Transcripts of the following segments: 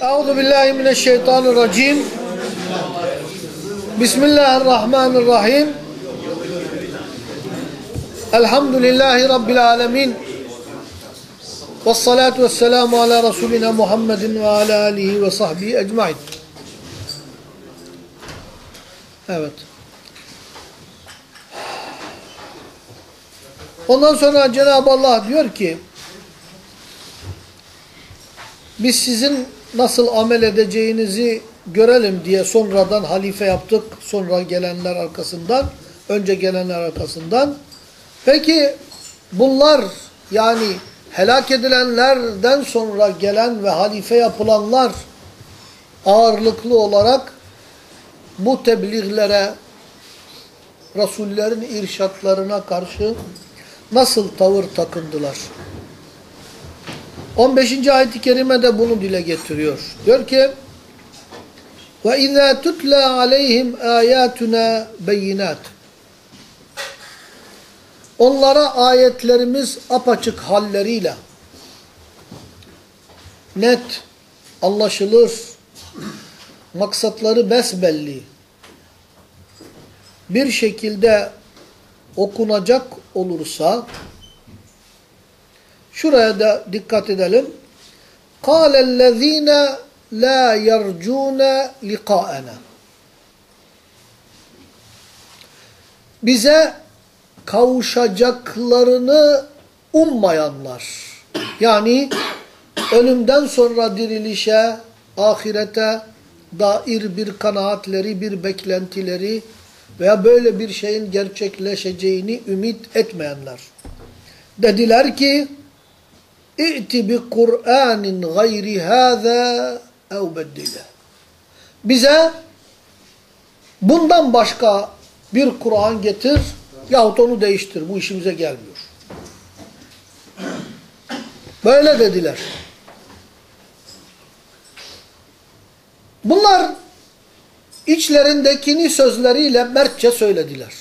Euzu billahi mineşşeytanirracim. Bismillahirrahmanirrahim. Elhamdülillahi rabbil alamin. Ves salatu vesselamu ala rasulina Muhammedin ve ala alihi ve sahbihi ecmaîn. Evet. Ondan sonra Cenab-ı Allah diyor ki biz sizin nasıl amel edeceğinizi görelim diye sonradan halife yaptık. Sonra gelenler arkasından, önce gelenler arkasından. Peki bunlar yani helak edilenlerden sonra gelen ve halife yapılanlar ağırlıklı olarak bu tebliğlere, Resullerin irşatlarına karşı nasıl tavır takındılar? 15. ayet-i kerime de bunu dile getiriyor. Diyor ki ve izâ tutla aleyhim âyâtuna beyinat. Onlara ayetlerimiz apaçık halleriyle net anlaşılır. Maksatları besbelli. Bir şekilde okunacak olursa şuraya da dikkat edelim. قَالَ الَّذ۪ينَ لَا يَرْجُونَ لِقَاءَنَا Bize kavuşacaklarını ummayanlar. Yani ölümden sonra dirilişe, ahirete dair bir kanaatleri, bir beklentileri veya böyle bir şeyin gerçekleşeceğini ümit etmeyenler. Dediler ki, İ'ti bi Kur'anin gayri hâzâ ev beddile. Bize bundan başka bir Kur'an getir yahut onu değiştir. Bu işimize gelmiyor. Böyle dediler. Bunlar içlerindekini sözleriyle mertçe söylediler.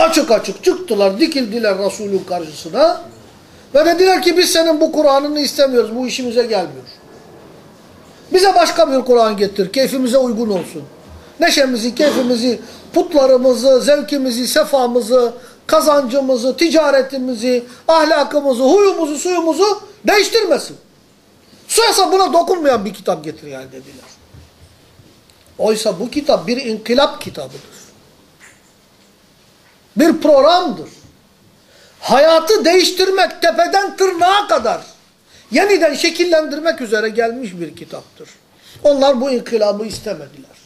Açık açık çıktılar, dikildiler Resulün karşısına ve dediler ki biz senin bu Kur'an'ını istemiyoruz, bu işimize gelmiyor. Bize başka bir Kur'an getir, keyfimize uygun olsun. Neşemizi, keyfimizi, putlarımızı, zevkimizi, sefamızı, kazancımızı, ticaretimizi, ahlakımızı, huyumuzu, suyumuzu değiştirmesin. Suyasa buna dokunmayan bir kitap getir yani dediler. Oysa bu kitap bir inkılap kitabıdır. Bir programdır. Hayatı değiştirmek tepeden tırnağa kadar yeniden şekillendirmek üzere gelmiş bir kitaptır. Onlar bu inkılabı istemediler.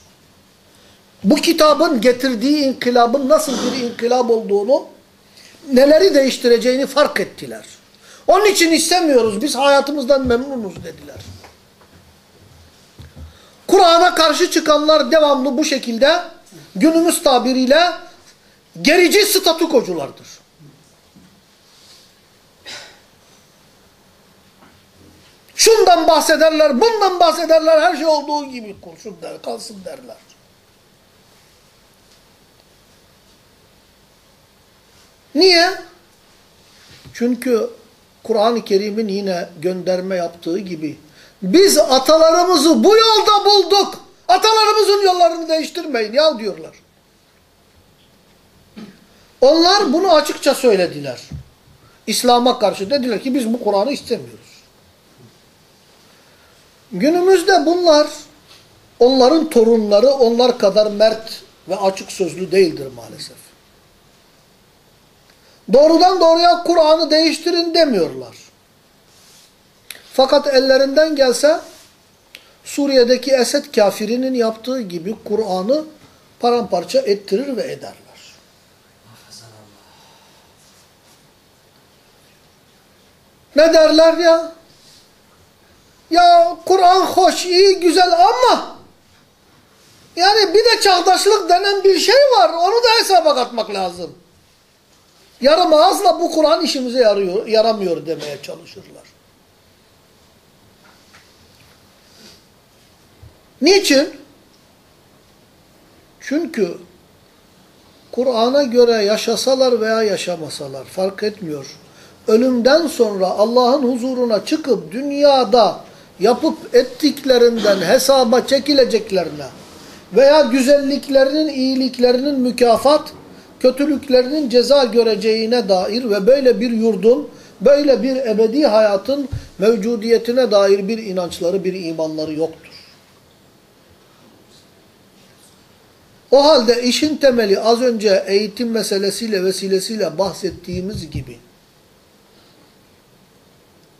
Bu kitabın getirdiği inkılabın nasıl bir inkılap olduğunu, neleri değiştireceğini fark ettiler. Onun için istemiyoruz, biz hayatımızdan memnunuz dediler. Kur'an'a karşı çıkanlar devamlı bu şekilde günümüz tabiriyle gerici statükoculardır. Şundan bahsederler, bundan bahsederler, her şey olduğu gibi kurşun der, kalsın derler. Niye? Çünkü Kur'an-ı Kerim'in yine gönderme yaptığı gibi biz atalarımızı bu yolda bulduk. Atalarımızın yollarını değiştirmeyin ya diyorlar. Onlar bunu açıkça söylediler. İslam'a karşı dediler ki biz bu Kur'an'ı istemiyoruz. Günümüzde bunlar onların torunları onlar kadar mert ve açık sözlü değildir maalesef. Doğrudan doğruya Kur'an'ı değiştirin demiyorlar. Fakat ellerinden gelse Suriye'deki Esed kafirinin yaptığı gibi Kur'an'ı paramparça ettirir ve ederler. Ne derler ya? Ya Kur'an hoş, iyi, güzel ama yani bir de çağdaşlık denen bir şey var. Onu da hesaba katmak lazım. Yarım ağızla bu Kur'an işimize yarıyor, yaramıyor demeye çalışırlar. Niçin? Çünkü Kur'an'a göre yaşasalar veya yaşamasalar fark etmiyor. Ölümden sonra Allah'ın huzuruna çıkıp dünyada yapıp ettiklerinden hesaba çekileceklerine veya güzelliklerinin, iyiliklerinin mükafat, kötülüklerinin ceza göreceğine dair ve böyle bir yurdun, böyle bir ebedi hayatın mevcudiyetine dair bir inançları, bir imanları yoktur. O halde işin temeli az önce eğitim meselesiyle vesilesiyle bahsettiğimiz gibi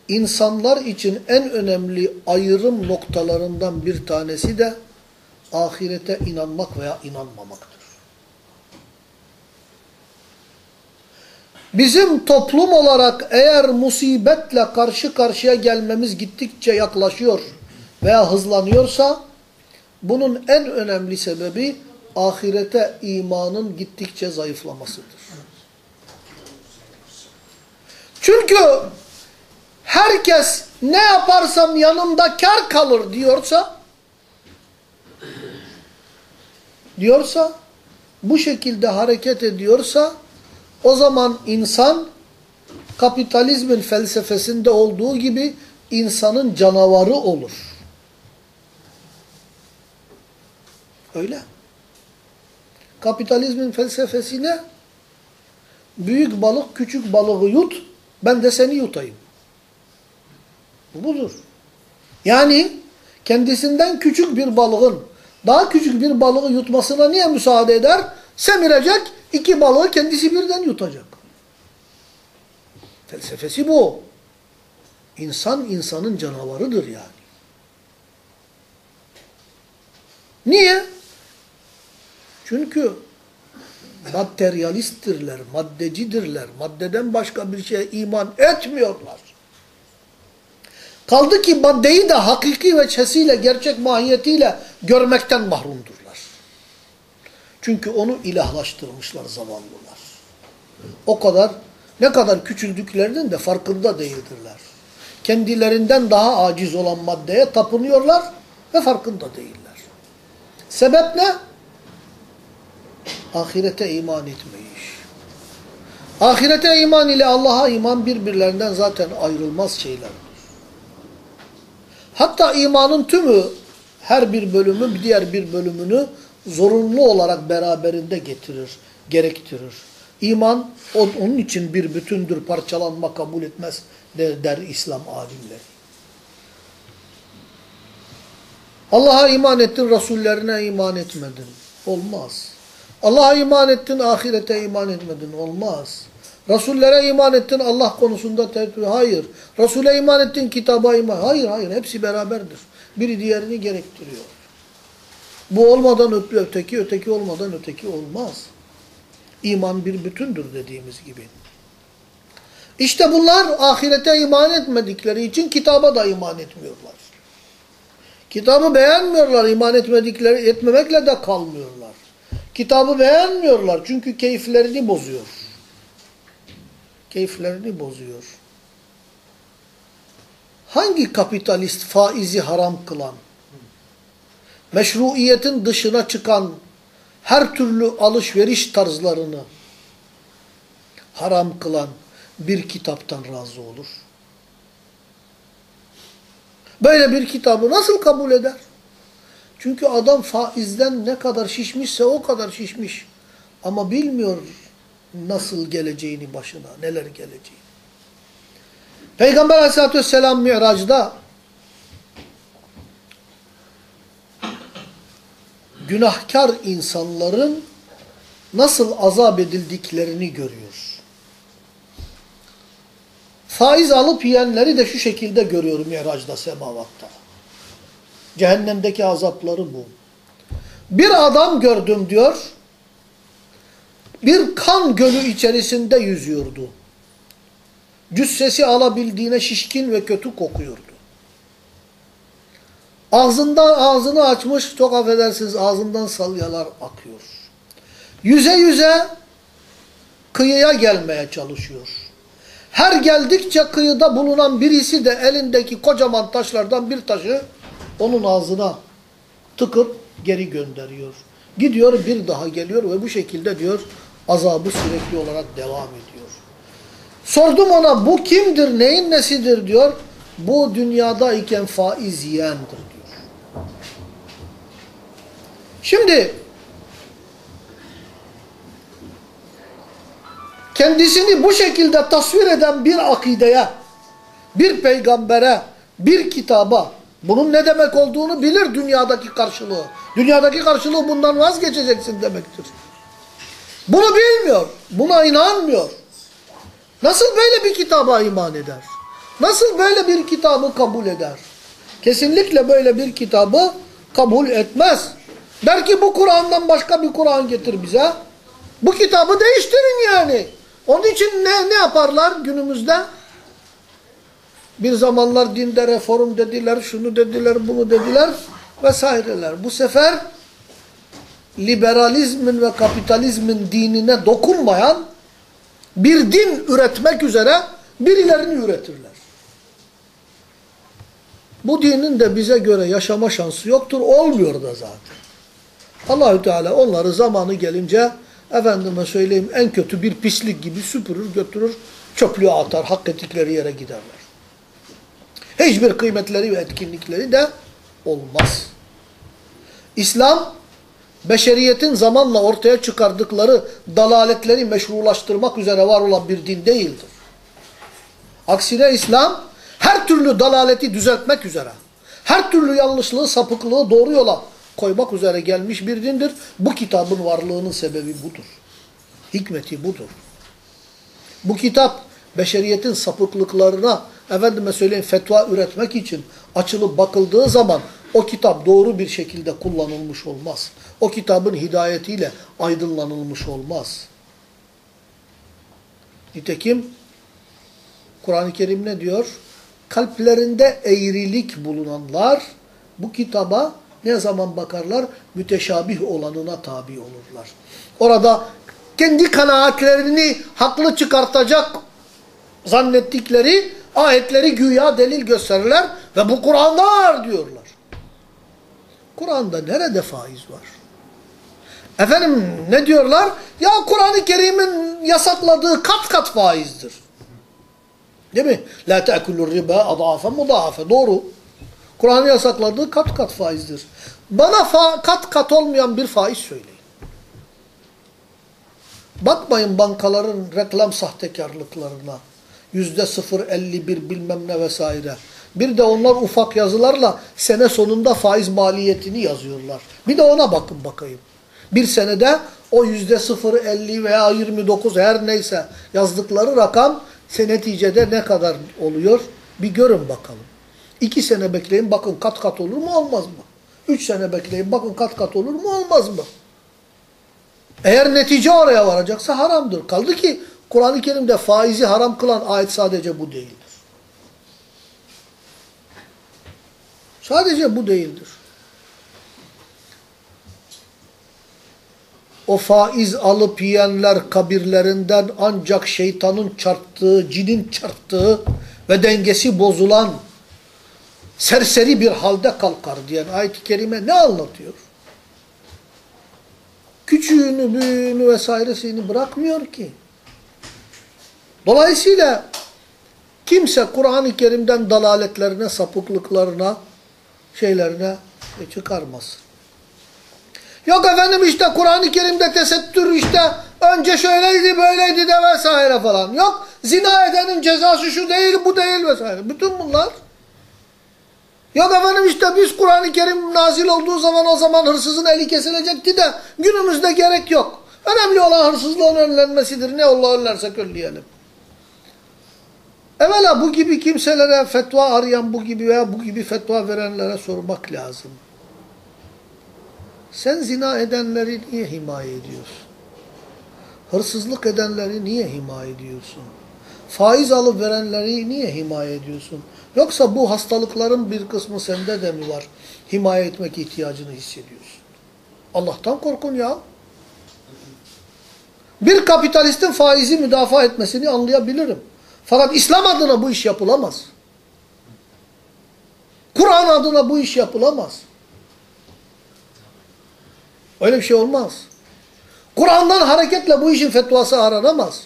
insanlar için en önemli ayrım noktalarından bir tanesi de ahirete inanmak veya inanmamaktır. Bizim toplum olarak eğer musibetle karşı karşıya gelmemiz gittikçe yaklaşıyor veya hızlanıyorsa bunun en önemli sebebi ahirete imanın gittikçe zayıflamasıdır. Çünkü herkes ne yaparsam yanımda kar kalır diyorsa diyorsa bu şekilde hareket ediyorsa o zaman insan kapitalizmin felsefesinde olduğu gibi insanın canavarı olur. Öyle. Kapitalizmin felsefesi ne? Büyük balık küçük balığı yut, ben de seni yutayım. Bu budur. Yani kendisinden küçük bir balığın daha küçük bir balığı yutmasına niye müsaade eder? Semirecek, iki balığı kendisi birden yutacak. Felsefesi bu. İnsan insanın canavarıdır yani. Niye? Çünkü materyalisttirler, maddecidirler. Maddeden başka bir şeye iman etmiyorlar. Kaldı ki maddeyi de hakiki veçhesiyle, gerçek mahiyetiyle görmekten mahrumdurlar. Çünkü onu ilahlaştırmışlar zamanlılar. O kadar, ne kadar küçüldüklerinin de farkında değildirler. Kendilerinden daha aciz olan maddeye tapınıyorlar ve farkında değiller. Sebep ne? Ahirete iman etmeyiş. Ahirete iman ile Allah'a iman birbirlerinden zaten ayrılmaz şeyler. Hatta imanın tümü her bir bölümü diğer bir bölümünü zorunlu olarak beraberinde getirir, gerektirir. İman onun için bir bütündür, parçalanma kabul etmez der, der İslam alimleri. Allah'a iman ettin, Resullerine iman etmedin. Olmaz. Allah'a iman ettin, ahirete iman etmedin. Olmaz. Resullere iman ettin Allah konusunda tehdit. Hayır. Resul'e iman ettin kitaba iman. Hayır hayır. Hepsi beraberdir. Biri diğerini gerektiriyor. Bu olmadan öteki, öteki olmadan öteki olmaz. İman bir bütündür dediğimiz gibi. İşte bunlar ahirete iman etmedikleri için kitaba da iman etmiyorlar. Kitabı beğenmiyorlar, iman etmedikleri etmemekle de kalmıyorlar. Kitabı beğenmiyorlar çünkü keyiflerini bozuyor keyiflerini bozuyor. Hangi kapitalist faizi haram kılan, meşruiyetin dışına çıkan her türlü alışveriş tarzlarını haram kılan bir kitaptan razı olur? Böyle bir kitabı nasıl kabul eder? Çünkü adam faizden ne kadar şişmişse o kadar şişmiş. Ama bilmiyor nasıl geleceğini başına, neler geleceğini. Peygamber aleyhissalatü vesselam Mi'rac'da günahkar insanların nasıl azap edildiklerini görüyor. Faiz alıp yiyenleri de şu şekilde görüyor Mi'rac'da semavatta. Cehennemdeki azapları bu. Bir adam gördüm diyor, bir kan gölü içerisinde yüzüyordu. Cüssesi alabildiğine şişkin ve kötü kokuyordu. Ağzından ağzını açmış, çok affedersiniz ağzından salyalar akıyor. Yüze yüze kıyıya gelmeye çalışıyor. Her geldikçe kıyıda bulunan birisi de elindeki kocaman taşlardan bir taşı onun ağzına tıkıp geri gönderiyor. Gidiyor bir daha geliyor ve bu şekilde diyor azabı sürekli olarak devam ediyor. Sordum ona bu kimdir, neyin nesidir diyor. Bu dünyada iken faiz yiyendir diyor. Şimdi kendisini bu şekilde tasvir eden bir akideye, bir peygambere, bir kitaba bunun ne demek olduğunu bilir dünyadaki karşılığı. Dünyadaki karşılığı bundan vazgeçeceksin demektir. Bunu bilmiyor, buna inanmıyor. Nasıl böyle bir kitaba iman eder? Nasıl böyle bir kitabı kabul eder? Kesinlikle böyle bir kitabı kabul etmez. Der ki bu Kur'an'dan başka bir Kur'an getir bize. Bu kitabı değiştirin yani. Onun için ne, ne yaparlar günümüzde? Bir zamanlar dinde reform dediler, şunu dediler, bunu dediler vesaireler. Bu sefer liberalizmin ve kapitalizmin dinine dokunmayan bir din üretmek üzere birilerini üretirler. Bu dinin de bize göre yaşama şansı yoktur, olmuyor da zaten. Allahü Teala onları zamanı gelince efendime söyleyeyim en kötü bir pislik gibi süpürür, götürür, çöplüğe atar, hak ettikleri yere giderler. Hiçbir kıymetleri ve etkinlikleri de olmaz. İslam, beşeriyetin zamanla ortaya çıkardıkları dalaletleri meşrulaştırmak üzere var olan bir din değildir. Aksine İslam, her türlü dalaleti düzeltmek üzere, her türlü yanlışlığı, sapıklığı doğru yola koymak üzere gelmiş bir dindir. Bu kitabın varlığının sebebi budur. Hikmeti budur. Bu kitap beşeriyetin sapıklıklarına efendime söyleyeyim fetva üretmek için açılıp bakıldığı zaman o kitap doğru bir şekilde kullanılmış olmaz. O kitabın hidayetiyle aydınlanılmış olmaz. Nitekim Kur'an-ı Kerim ne diyor? Kalplerinde eğrilik bulunanlar bu kitaba ne zaman bakarlar? Müteşabih olanına tabi olurlar. Orada kendi kanaatlerini haklı çıkartacak zannettikleri ayetleri güya delil gösterirler ve bu Kur'an'da var diyorlar. Kur'an'da nerede faiz var? Efendim ne diyorlar? Ya Kur'an-ı Kerim'in yasakladığı kat kat faizdir. Değil mi? La te'kulur riba adafe mudafe. Doğru. Kur'an'ın yasakladığı kat kat faizdir. Bana fa kat kat olmayan bir faiz söyleyin. Bakmayın bankaların reklam sahtekarlıklarına. Yüzde 0.51 bilmem ne vesaire. Bir de onlar ufak yazılarla sene sonunda faiz maliyetini yazıyorlar. Bir de ona bakın bakayım. Bir senede o yüzde 0.50 veya 29 her neyse yazdıkları rakam neticede ne kadar oluyor? Bir görün bakalım. İki sene bekleyin bakın kat kat olur mu olmaz mı? Üç sene bekleyin bakın kat kat olur mu olmaz mı? Eğer netice oraya varacaksa haramdır. Kaldı ki Kur'an-ı Kerim'de faizi haram kılan ayet sadece bu değildir. Sadece bu değildir. O faiz alıp yiyenler kabirlerinden ancak şeytanın çarptığı, cinin çarptığı ve dengesi bozulan serseri bir halde kalkar diyen ayet-i kerime ne anlatıyor? Küçüğünü, büyüğünü vesairesini bırakmıyor ki. Dolayısıyla kimse Kur'an-ı Kerim'den dalaletlerine, sapıklıklarına, şeylerine çıkarmasın. Yok efendim işte Kur'an-ı Kerim'de tesettür işte önce şöyleydi böyleydi de vesaire falan. Yok zina edenin cezası şu değil bu değil vesaire. Bütün bunlar. Yok efendim işte biz Kur'an-ı Kerim nazil olduğu zaman o zaman hırsızın eli kesilecekti de günümüzde gerek yok. Önemli olan hırsızlığın önlenmesidir. Ne Allah önlersek önleyelim. Evvela bu gibi kimselere fetva arayan bu gibi veya bu gibi fetva verenlere sormak lazım. Sen zina edenleri niye himaye ediyorsun? Hırsızlık edenleri niye himaye ediyorsun? Faiz alıp verenleri niye himaye ediyorsun? Yoksa bu hastalıkların bir kısmı sende de mi var? Himaye etmek ihtiyacını hissediyorsun. Allah'tan korkun ya. Bir kapitalistin faizi müdafaa etmesini anlayabilirim. Fakat İslam adına bu iş yapılamaz. Kur'an adına bu iş yapılamaz. Öyle bir şey olmaz. Kur'an'dan hareketle bu işin fetvası aranamaz.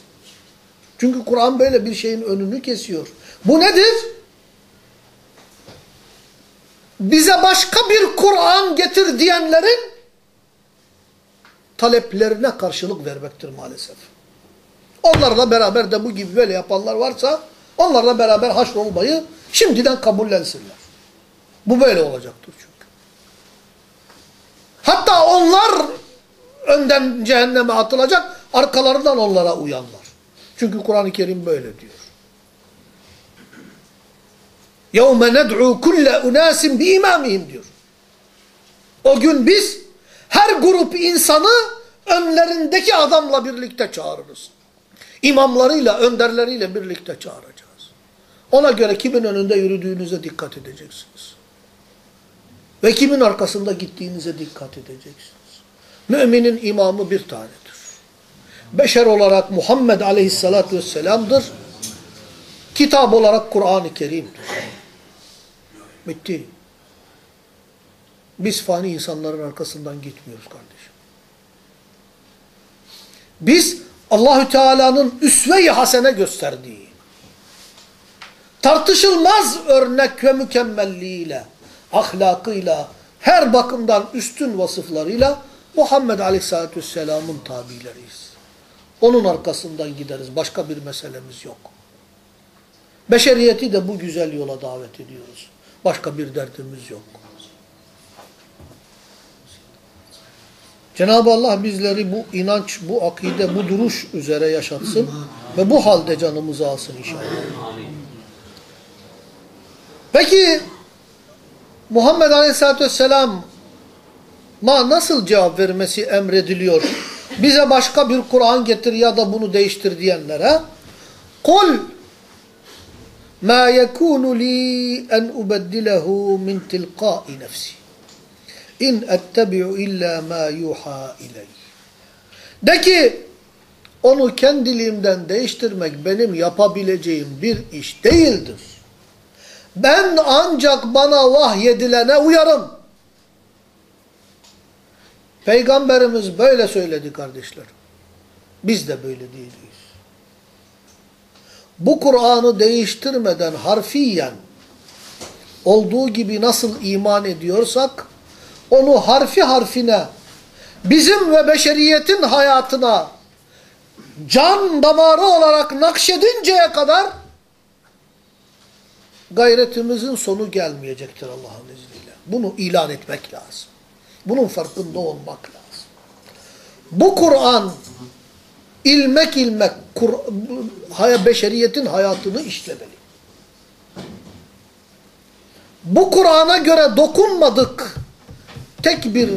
Çünkü Kur'an böyle bir şeyin önünü kesiyor. Bu nedir? Bize başka bir Kur'an getir diyenlerin taleplerine karşılık vermektir maalesef. Onlarla beraber de bu gibi böyle yapanlar varsa onlarla beraber haşrolmayı şimdiden kabullensinler. Bu böyle olacaktır çünkü. Hatta onlar önden cehenneme atılacak, arkalarından onlara uyanlar. Çünkü Kur'an-ı Kerim böyle diyor. يَوْمَ نَدْعُوا كُلَّ اُنَاسٍ بِاِمَامِهِمْ diyor. O gün biz her grup insanı önlerindeki adamla birlikte çağırırız. İmamlarıyla, önderleriyle birlikte çağıracağız. Ona göre kimin önünde yürüdüğünüze dikkat edeceksiniz. Ve kimin arkasında gittiğinize dikkat edeceksiniz. Müminin imamı bir tanedir. Beşer olarak Muhammed aleyhissalatü vesselam'dır. Kitap olarak Kur'an-ı Kerim'dir. Bitti. Biz fani insanların arkasından gitmiyoruz kardeşim. Biz Allahü Teala'nın üsve-i hasene gösterdiği, tartışılmaz örnek ve mükemmelliğiyle, ahlakıyla, her bakımdan üstün vasıflarıyla Muhammed Aleyhisselatü Vesselam'ın tabileriyiz. Onun arkasından gideriz. Başka bir meselemiz yok. Beşeriyeti de bu güzel yola davet ediyoruz. Başka bir derdimiz yok. Cenab-ı Allah bizleri bu inanç, bu akide, bu duruş üzere yaşatsın ve bu halde canımızı alsın inşallah. Peki Muhammed Aleyhisselatü Vesselam ma nasıl cevap vermesi emrediliyor? Bize başka bir Kur'an getir ya da bunu değiştir diyenlere Kul ma yekunu li en ubeddilehu min tilqai nefsi in ettebi'u illa ma yuha iley. De ki onu kendiliğimden değiştirmek benim yapabileceğim bir iş değildir. Ben ancak bana vahyedilene uyarım. Peygamberimiz böyle söyledi kardeşlerim. Biz de böyle değiliz. Bu Kur'an'ı değiştirmeden harfiyen olduğu gibi nasıl iman ediyorsak onu harfi harfine bizim ve beşeriyetin hayatına can damarı olarak nakşedinceye kadar gayretimizin sonu gelmeyecektir Allah'ın izniyle. Bunu ilan etmek lazım. Bunun farkında olmak lazım. Bu Kur'an ilmek ilmek Kur beşeriyetin hayatını işlemeli. Bu Kur'an'a göre dokunmadık. Tek bir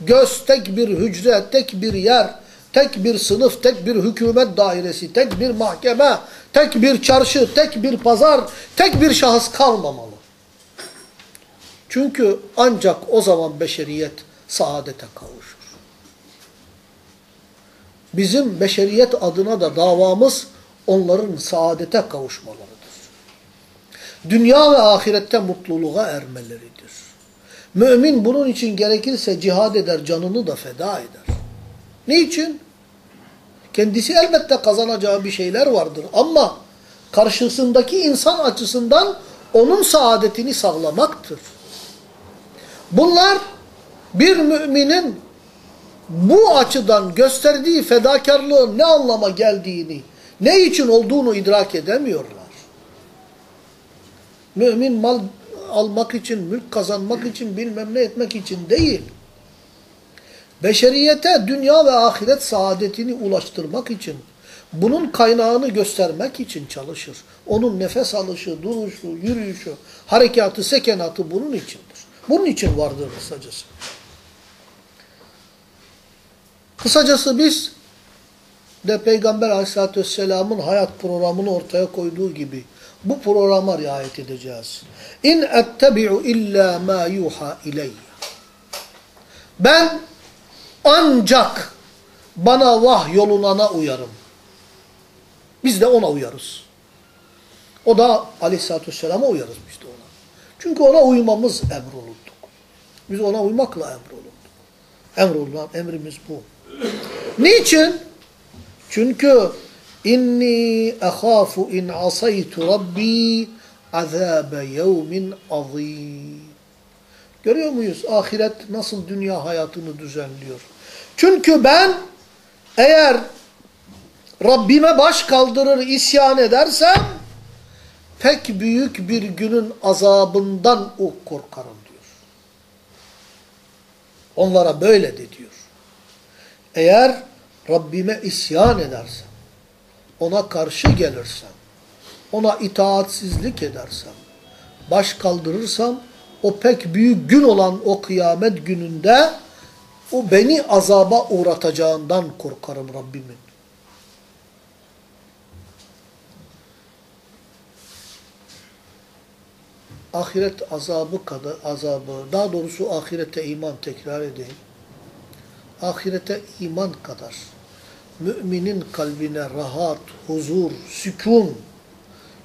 göz, tek bir hücre, tek bir yer, tek bir sınıf, tek bir hükümet dairesi, tek bir mahkeme, tek bir çarşı, tek bir pazar, tek bir şahıs kalmamalı. Çünkü ancak o zaman beşeriyet saadete kavuşur. Bizim beşeriyet adına da davamız onların saadete kavuşmalarıdır. Dünya ve ahirette mutluluğa ermeleridir. Mümin bunun için gerekirse cihad eder, canını da feda eder. Niçin? Kendisi elbette kazanacağı bir şeyler vardır ama karşısındaki insan açısından onun saadetini sağlamaktır. Bunlar bir müminin bu açıdan gösterdiği fedakarlığın ne anlama geldiğini, ne için olduğunu idrak edemiyorlar. Mümin mal almak için, mülk kazanmak için, bilmem ne etmek için değil. Beşeriyete dünya ve ahiret saadetini ulaştırmak için, bunun kaynağını göstermek için çalışır. Onun nefes alışı, duruşu, yürüyüşü, harekatı, sekenatı bunun içindir. Bunun için vardır kısacası. Kısacası biz de Peygamber aleyhissalatü vesselamın hayat programını ortaya koyduğu gibi bu programa riayet edeceğiz. İn ettebi'u illa ma yuha ileyye. Ben ancak bana vah yolunana uyarım. Biz de ona uyarız. O da aleyhissalatü vesselama uyarız biz de ona. Çünkü ona uymamız emrolunduk. Biz ona uymakla emrolunduk. Emrolunan emrimiz bu. Niçin? Çünkü İnni ahafu in asaytu rabbi azabe yevmin azim. Görüyor muyuz ahiret nasıl dünya hayatını düzenliyor? Çünkü ben eğer Rabbime baş kaldırır isyan edersem pek büyük bir günün azabından o korkarım diyor. Onlara böyle de diyor. Eğer Rabbime isyan edersem, ona karşı gelirsem, ona itaatsizlik edersem, baş kaldırırsam, o pek büyük gün olan o kıyamet gününde o beni azaba uğratacağından korkarım Rabbimin. Ahiret azabı kadar azabı, daha doğrusu ahirete iman tekrar edeyim. Ahirete iman kadar müminin kalbine rahat, huzur, sükun,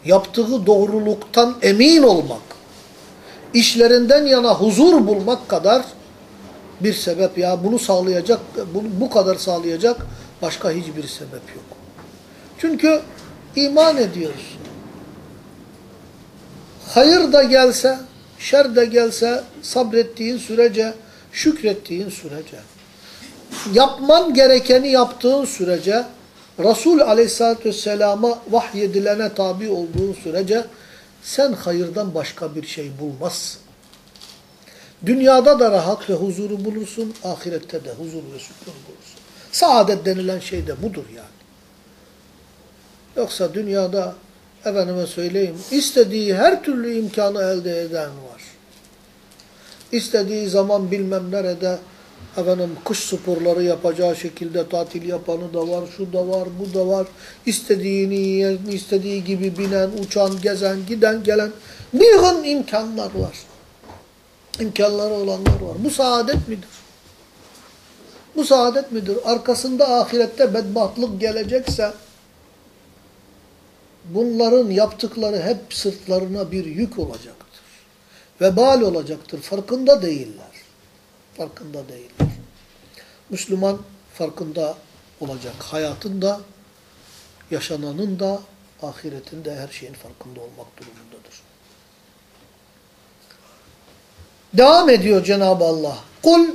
yaptığı doğruluktan emin olmak, işlerinden yana huzur bulmak kadar bir sebep ya bunu sağlayacak, bunu bu kadar sağlayacak başka hiçbir sebep yok. Çünkü iman ediyoruz. Hayır da gelse, şer de gelse sabrettiğin sürece, şükrettiğin sürece, yapman gerekeni yaptığın sürece, Resul aleyhissalatü vesselama vahyedilene tabi olduğun sürece sen hayırdan başka bir şey bulmazsın. Dünyada da rahat ve huzuru bulursun, ahirette de huzur ve sükun bulursun. Saadet denilen şey de budur yani. Yoksa dünyada efendime söyleyeyim, istediği her türlü imkanı elde eden var. İstediği zaman bilmem nerede efendim kış sporları yapacağı şekilde tatil yapanı da var, şu da var, bu da var. İstediğini yiyen, istediği gibi binen, uçan, gezen, giden, gelen bir imkanlar var. İmkanları olanlar var. Bu saadet midir? Bu saadet midir? Arkasında ahirette bedbahtlık gelecekse bunların yaptıkları hep sırtlarına bir yük olacaktır. Vebal olacaktır. Farkında değiller. Farkında değiller. Müslüman farkında olacak. Hayatında, yaşananın da, ahiretinde her şeyin farkında olmak durumundadır. Devam ediyor Cenab-ı Allah. Kul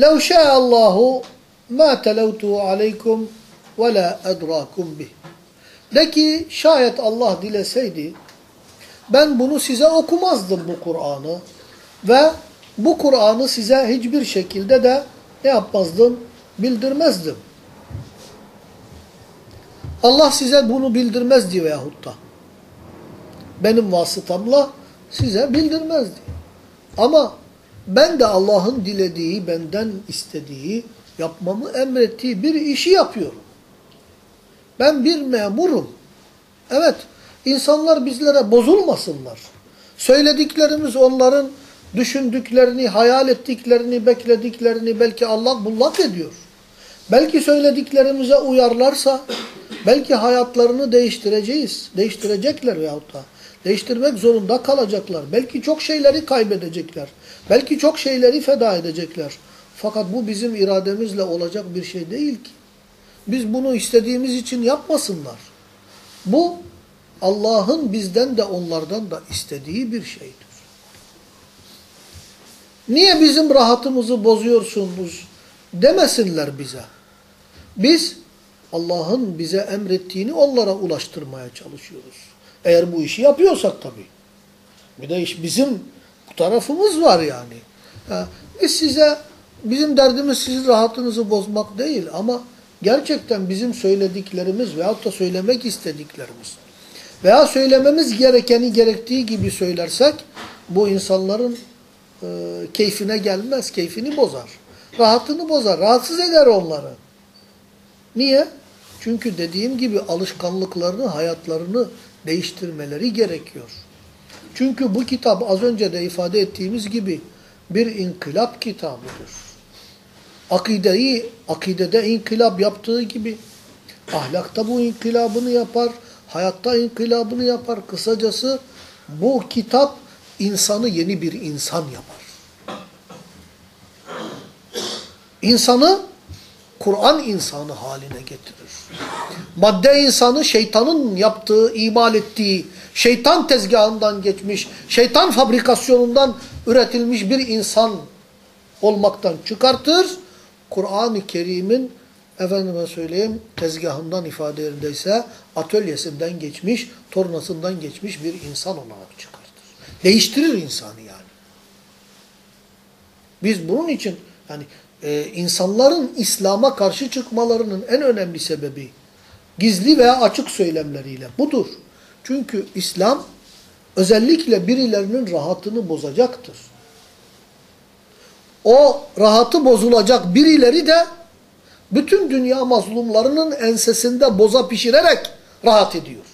lev şa'allahu ma televtu aleykum ve la edrakum bih. De ki şayet Allah dileseydi ben bunu size okumazdım bu Kur'an'ı ve bu Kur'an'ı size hiçbir şekilde de ne yapmazdım? Bildirmezdim. Allah size bunu bildirmezdi veyahut da. Benim vasıtamla size bildirmezdi. Ama ben de Allah'ın dilediği, benden istediği, yapmamı emrettiği bir işi yapıyorum. Ben bir memurum. Evet, insanlar bizlere bozulmasınlar. Söylediklerimiz onların düşündüklerini, hayal ettiklerini, beklediklerini belki Allah bullak ediyor. Belki söylediklerimize uyarlarsa, belki hayatlarını değiştireceğiz. Değiştirecekler veyahut da. Değiştirmek zorunda kalacaklar. Belki çok şeyleri kaybedecekler. Belki çok şeyleri feda edecekler. Fakat bu bizim irademizle olacak bir şey değil ki. Biz bunu istediğimiz için yapmasınlar. Bu Allah'ın bizden de onlardan da istediği bir şeydir. Niye bizim rahatımızı bozuyorsunuz demesinler bize. Biz Allah'ın bize emrettiğini onlara ulaştırmaya çalışıyoruz. Eğer bu işi yapıyorsak tabii. Bir de iş bizim tarafımız var yani. biz size, bizim derdimiz sizin rahatınızı bozmak değil ama gerçekten bizim söylediklerimiz veyahut da söylemek istediklerimiz veya söylememiz gerekeni gerektiği gibi söylersek bu insanların e, keyfine gelmez, keyfini bozar. Rahatını bozar, rahatsız eder onları. Niye? Çünkü dediğim gibi alışkanlıklarını, hayatlarını değiştirmeleri gerekiyor. Çünkü bu kitap az önce de ifade ettiğimiz gibi bir inkılap kitabıdır. Akideyi, akidede inkılap yaptığı gibi ahlakta bu inkılabını yapar, hayatta inkılabını yapar. Kısacası bu kitap insanı yeni bir insan yapar. İnsanı Kur'an insanı haline getirir. Madde insanı şeytanın yaptığı, imal ettiği, şeytan tezgahından geçmiş, şeytan fabrikasyonundan üretilmiş bir insan olmaktan çıkartır. Kur'an-ı Kerim'in efendime söyleyeyim tezgahından ifade yerindeyse atölyesinden geçmiş, tornasından geçmiş bir insan olarak çıkartır. Değiştirir insanı yani. Biz bunun için yani e, insanların İslam'a karşı çıkmalarının en önemli sebebi gizli veya açık söylemleriyle budur. Çünkü İslam özellikle birilerinin rahatını bozacaktır. O rahatı bozulacak birileri de bütün dünya mazlumlarının ensesinde boza pişirerek rahat ediyor.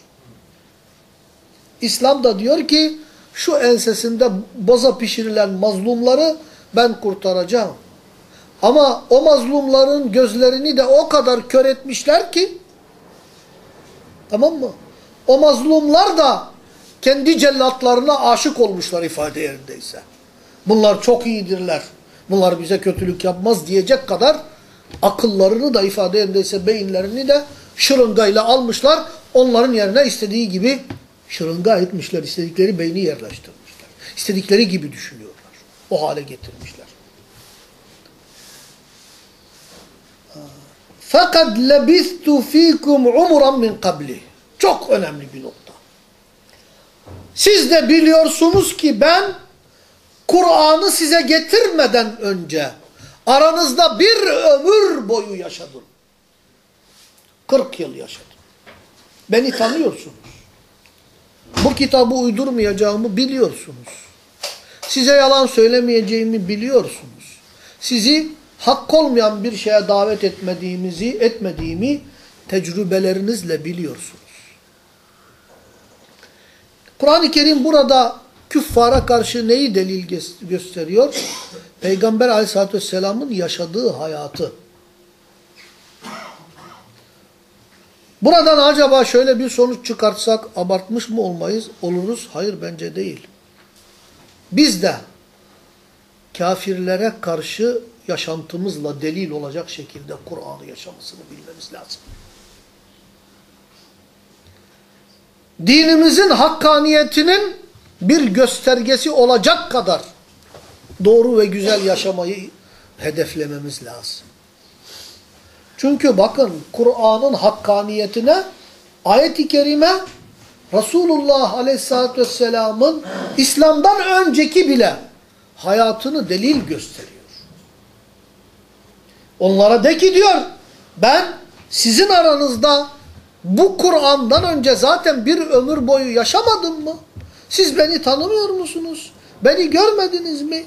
İslam da diyor ki şu ensesinde boza pişirilen mazlumları ben kurtaracağım. Ama o mazlumların gözlerini de o kadar kör etmişler ki tamam mı? O mazlumlar da kendi cellatlarına aşık olmuşlar ifade yerindeyse. Bunlar çok iyidirler. Bunlar bize kötülük yapmaz diyecek kadar akıllarını da ifade yerindeyse beyinlerini de şırıngayla almışlar. Onların yerine istediği gibi şırınga etmişler. istedikleri beyni yerleştirmişler. İstedikleri gibi düşünüyorlar. O hale getirmişler. Fakat lebistu fikum umuran min qabli. Çok önemli bir nokta. Siz de biliyorsunuz ki ben Kur'an'ı size getirmeden önce aranızda bir ömür boyu yaşadım. 40 yıl yaşadım. Beni tanıyorsunuz. Bu kitabı uydurmayacağımı biliyorsunuz. Size yalan söylemeyeceğimi biliyorsunuz. Sizi hak olmayan bir şeye davet etmediğimizi, etmediğimi tecrübelerinizle biliyorsunuz. Kur'an-ı Kerim burada küffara karşı neyi delil gösteriyor? Peygamber aleyhissalatü vesselamın yaşadığı hayatı. Buradan acaba şöyle bir sonuç çıkartsak abartmış mı olmayız? Oluruz. Hayır bence değil. Biz de kafirlere karşı yaşantımızla delil olacak şekilde Kur'an'ı yaşamasını bilmemiz lazım. Dinimizin hakkaniyetinin bir göstergesi olacak kadar doğru ve güzel yaşamayı hedeflememiz lazım. Çünkü bakın Kur'an'ın hakkaniyetine ayet-i kerime Resulullah Aleyhisselatü Vesselam'ın İslam'dan önceki bile hayatını delil gösteriyor. Onlara de ki diyor ben sizin aranızda bu Kur'an'dan önce zaten bir ömür boyu yaşamadım mı? Siz beni tanımıyor musunuz? Beni görmediniz mi?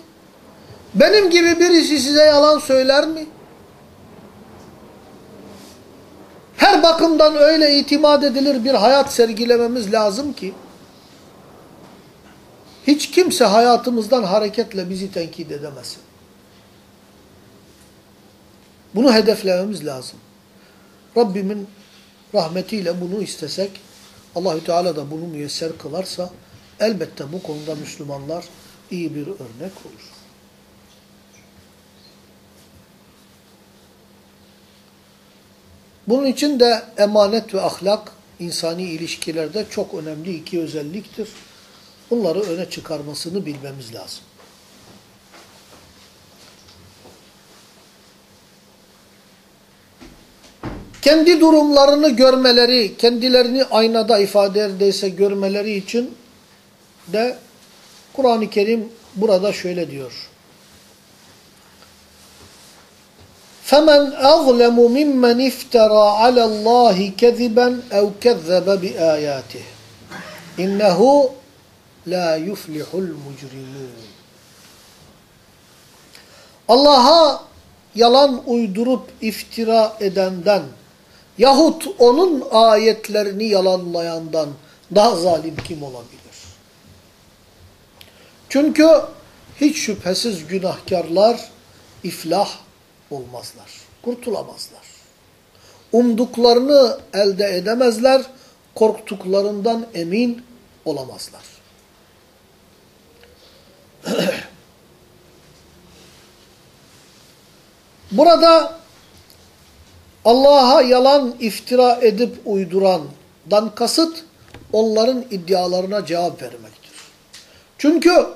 Benim gibi birisi size yalan söyler mi? Her bakımdan öyle itimat edilir bir hayat sergilememiz lazım ki hiç kimse hayatımızdan hareketle bizi tenkit edemesin. Bunu hedeflememiz lazım. Rabbimin rahmetiyle bunu istesek, Allahü Teala da bunu müyesser kılarsa, elbette bu konuda Müslümanlar iyi bir örnek olur. Bunun için de emanet ve ahlak insani ilişkilerde çok önemli iki özelliktir. Bunları öne çıkarmasını bilmemiz lazım. kendi durumlarını görmeleri, kendilerini aynada ifade ederse görmeleri için de Kur'an-ı Kerim burada şöyle diyor. فَمَنْ أَظْلَمُ مِمَّنْ اِفْتَرَى عَلَى اللّٰهِ كَذِبًا اَوْ كَذَّبَ بِآيَاتِهِ اِنَّهُ لَا يُفْلِحُ الْمُجْرِمُونَ Allah'a yalan uydurup iftira edenden yahut onun ayetlerini yalanlayandan daha zalim kim olabilir? Çünkü hiç şüphesiz günahkarlar iflah olmazlar, kurtulamazlar. Umduklarını elde edemezler, korktuklarından emin olamazlar. Burada Allah'a yalan iftira edip uydurandan kasıt onların iddialarına cevap vermektir. Çünkü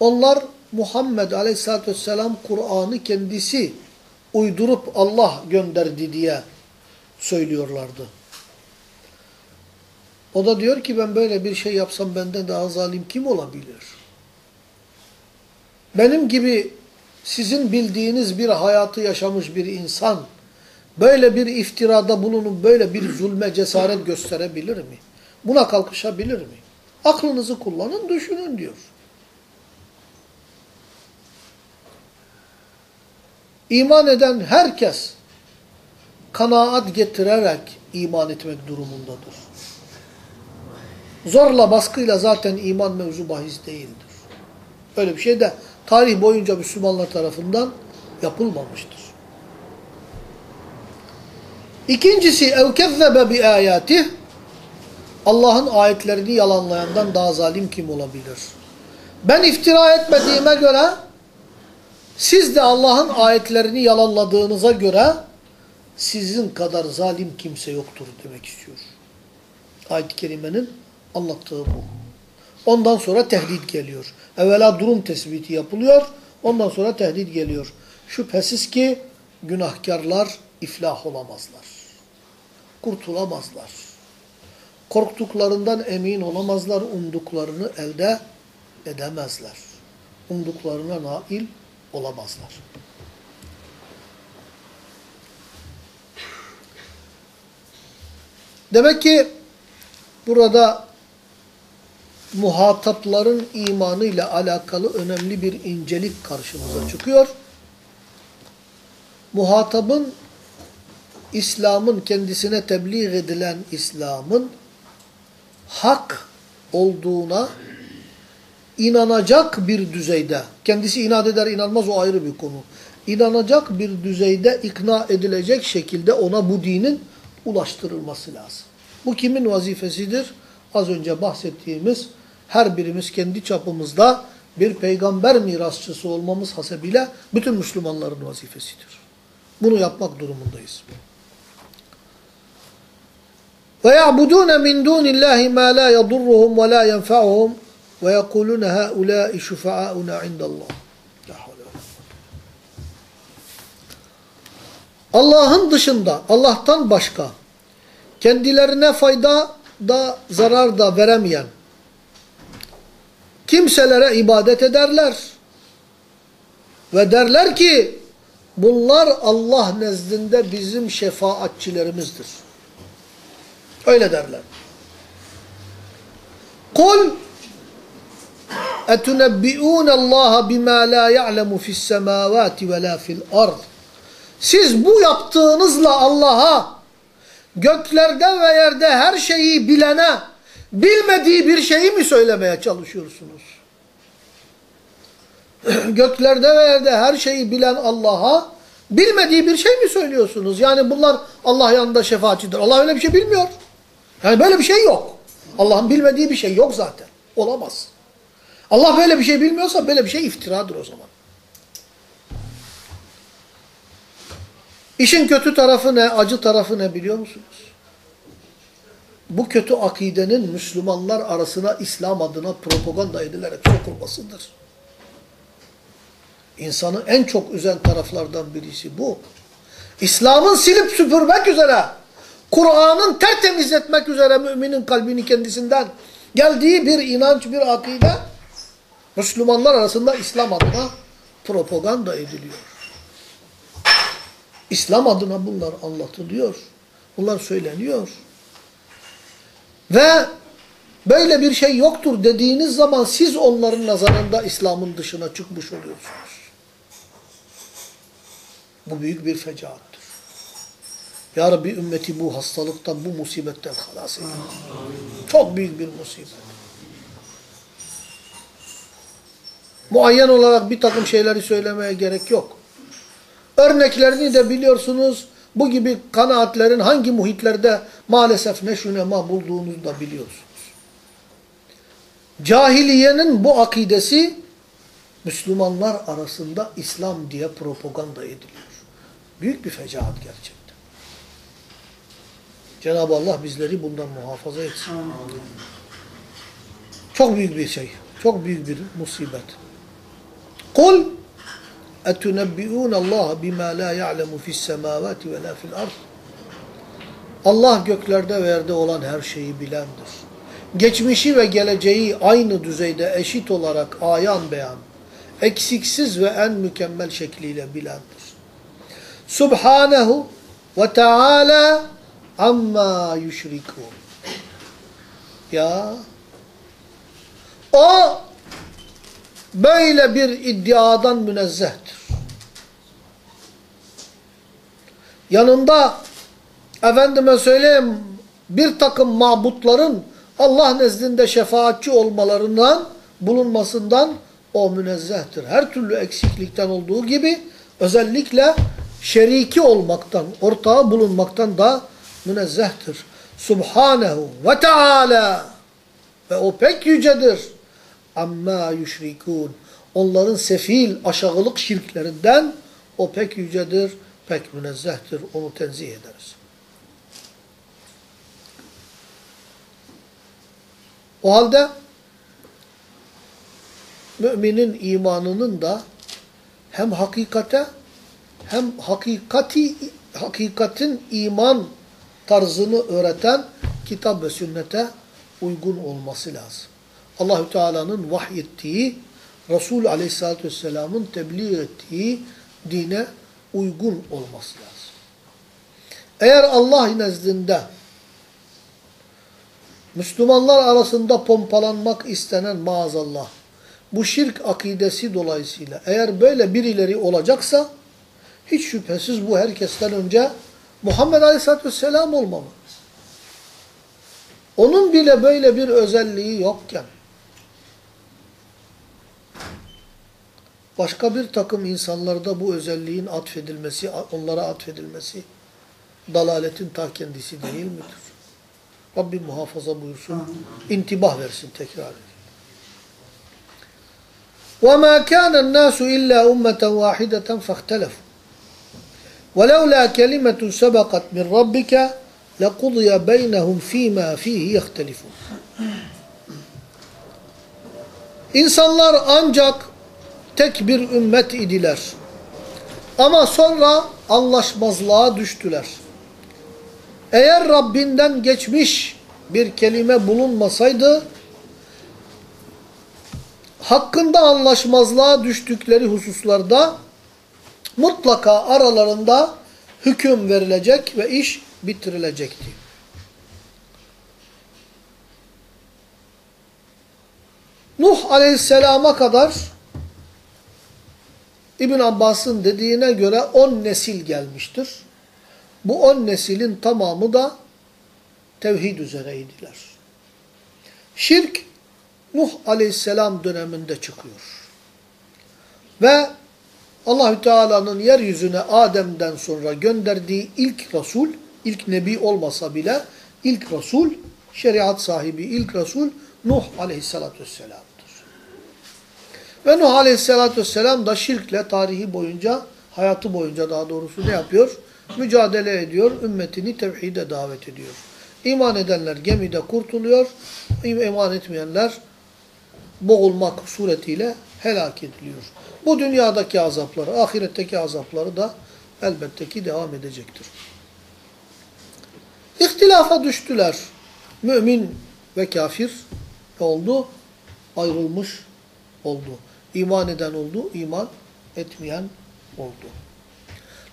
onlar Muhammed Aleyhisselatü Vesselam Kur'an'ı kendisi uydurup Allah gönderdi diye söylüyorlardı. O da diyor ki ben böyle bir şey yapsam benden daha zalim kim olabilir? Benim gibi sizin bildiğiniz bir hayatı yaşamış bir insan böyle bir iftirada bulunup böyle bir zulme cesaret gösterebilir mi? Buna kalkışabilir mi? Aklınızı kullanın, düşünün diyor. İman eden herkes kanaat getirerek iman etmek durumundadır. Zorla, baskıyla zaten iman mevzu bahis değildir. Öyle bir şey de tarih boyunca Müslümanlar tarafından yapılmamıştır. İkincisi ev kezzebe bi ayatih Allah'ın ayetlerini yalanlayandan daha zalim kim olabilir? Ben iftira etmediğime göre siz de Allah'ın ayetlerini yalanladığınıza göre sizin kadar zalim kimse yoktur demek istiyor. Ayet-i kerimenin anlattığı bu. Ondan sonra tehdit geliyor. Evvela durum tespiti yapılıyor. Ondan sonra tehdit geliyor. Şüphesiz ki günahkarlar iflah olamazlar. Kurtulamazlar. Korktuklarından emin olamazlar. Umduklarını elde edemezler. Umduklarına nail olamazlar. Demek ki burada muhatapların imanıyla alakalı önemli bir incelik karşımıza çıkıyor. Muhatabın İslam'ın kendisine tebliğ edilen İslam'ın hak olduğuna inanacak bir düzeyde, kendisi inat eder inanmaz o ayrı bir konu. İnanacak bir düzeyde ikna edilecek şekilde ona bu dinin ulaştırılması lazım. Bu kimin vazifesidir? Az önce bahsettiğimiz her birimiz kendi çapımızda bir peygamber mirasçısı olmamız hasebiyle bütün Müslümanların vazifesidir. Bunu yapmak durumundayız. Ve ya'budun min dunillahi ma la yadurruhum ve la yenfa'uhum ve yekulun haula'i şufa'auna. Allah'ın dışında, Allah'tan başka kendilerine fayda da zarar da veremeyen kimselere ibadet ederler. Ve derler ki bunlar Allah nezdinde bizim şefaatçilerimizdir. Öyle derler. Kul اَتُنَبِّئُونَ اللّٰهَ بِمَا لَا يَعْلَمُ فِي السَّمَاوَاتِ وَلَا فِي الْأَرْضِ Siz bu yaptığınızla Allah'a göklerde ve yerde her şeyi bilene bilmediği bir şeyi mi söylemeye çalışıyorsunuz? göklerde ve yerde her şeyi bilen Allah'a bilmediği bir şey mi söylüyorsunuz? Yani bunlar Allah yanında şefaatçidir. Allah öyle bir şey bilmiyor. Yani böyle bir şey yok. Allah'ın bilmediği bir şey yok zaten. Olamaz. Allah böyle bir şey bilmiyorsa böyle bir şey iftiradır o zaman. İşin kötü tarafı ne, acı tarafı ne biliyor musunuz? Bu kötü akidenin Müslümanlar arasına İslam adına propaganda edilerek sokulmasıdır. İnsanı en çok üzen taraflardan birisi bu. İslam'ın silip süpürmek üzere, Kur'an'ın tertemiz etmek üzere müminin kalbini kendisinden geldiği bir inanç, bir akide Müslümanlar arasında İslam adına propaganda ediliyor. İslam adına bunlar anlatılıyor. Bunlar söyleniyor. Ve böyle bir şey yoktur dediğiniz zaman siz onların nazarında İslam'ın dışına çıkmış oluyorsunuz. Bu büyük bir fecaattır. Ya Rabbi ümmeti bu hastalıktan, bu musibetten halas edin. Çok büyük bir musibet. Muayyen olarak bir takım şeyleri söylemeye gerek yok. Örneklerini de biliyorsunuz. Bu gibi kanaatlerin hangi muhitlerde maalesef neşünema bulduğunuzu da biliyorsunuz. Cahiliyenin bu akidesi Müslümanlar arasında İslam diye propaganda ediliyor. Büyük bir fecaat gerçekten. Cenab-ı Allah bizleri bundan muhafaza etsin. Çok büyük bir şey. Çok büyük bir musibet. Kul اَتُنَبِّئُونَ اللّٰهَ بِمَا لَا يَعْلَمُ فِي السَّمَاوَاتِ وَلَا فِي الْأَرْضِ Allah göklerde ve yerde olan her şeyi bilendir. Geçmişi ve geleceği aynı düzeyde eşit olarak ayan beyan, eksiksiz ve en mükemmel şekliyle bilendir. Subhanehu ve Teala amma yüşrikun. Ya o böyle bir iddiadan münezzehtir. Yanında efendime söyleyeyim bir takım mabutların Allah nezdinde şefaatçi olmalarından bulunmasından o münezzehtir. Her türlü eksiklikten olduğu gibi özellikle şeriki olmaktan, ortağı bulunmaktan da münezzehtir. Subhanehu ve Teala ve o pek yücedir. Amma yüşrikûn. Onların sefil, aşağılık şirklerinden o pek yücedir, pek münezzehtir. Onu tenzih ederiz. O halde müminin imanının da hem hakikate hem hakikati hakikatin iman tarzını öğreten kitap ve sünnete uygun olması lazım. Allahü Teala'nın vahyettiği, Resul Aleyhisselatü Vesselam'ın tebliğ ettiği dine uygun olması lazım. Eğer Allah nezdinde Müslümanlar arasında pompalanmak istenen maazallah bu şirk akidesi dolayısıyla eğer böyle birileri olacaksa hiç şüphesiz bu herkesten önce Muhammed Aleyhisselatü Vesselam olmalı. Onun bile böyle bir özelliği yokken başka bir takım insanlarda bu özelliğin atfedilmesi, onlara atfedilmesi dalaletin ta kendisi değil midir? Rabbim muhafaza buyursun, intibah versin tekrar edin. وَمَا كَانَ النَّاسُ إِلَّا أُمَّةً وَاحِدَةً فَاخْتَلَفُوا وَلَوْلَا كَلِمَةٌ سَبَقَتْ مِنْ رَبِّكَ لَقُضِيَ بَيْنَهُمْ ف۪ي مَا ف۪يهِ يَخْتَلِفُونَ İnsanlar ancak tek bir ümmet idiler. Ama sonra anlaşmazlığa düştüler. Eğer Rabbinden geçmiş bir kelime bulunmasaydı, hakkında anlaşmazlığa düştükleri hususlarda mutlaka aralarında hüküm verilecek ve iş bitirilecekti. Nuh aleyhisselama kadar İbn Abbas'ın dediğine göre on nesil gelmiştir. Bu on nesilin tamamı da tevhid üzereydiler. Şirk Nuh aleyhisselam döneminde çıkıyor. Ve Allahü Teala'nın yeryüzüne Adem'den sonra gönderdiği ilk Resul, ilk Nebi olmasa bile ilk Resul, şeriat sahibi ilk Resul Nuh aleyhissalatü vesselam'dır. Ve Nuh aleyhissalatü vesselam da şirkle tarihi boyunca, hayatı boyunca daha doğrusu ne yapıyor? Mücadele ediyor, ümmetini tevhide davet ediyor. İman edenler gemide kurtuluyor, iman etmeyenler boğulmak suretiyle helak ediliyor. Bu dünyadaki azapları, ahiretteki azapları da elbette ki devam edecektir. İhtilafa düştüler. Mümin ve kafir oldu, ayrılmış oldu. İman eden oldu, iman etmeyen oldu.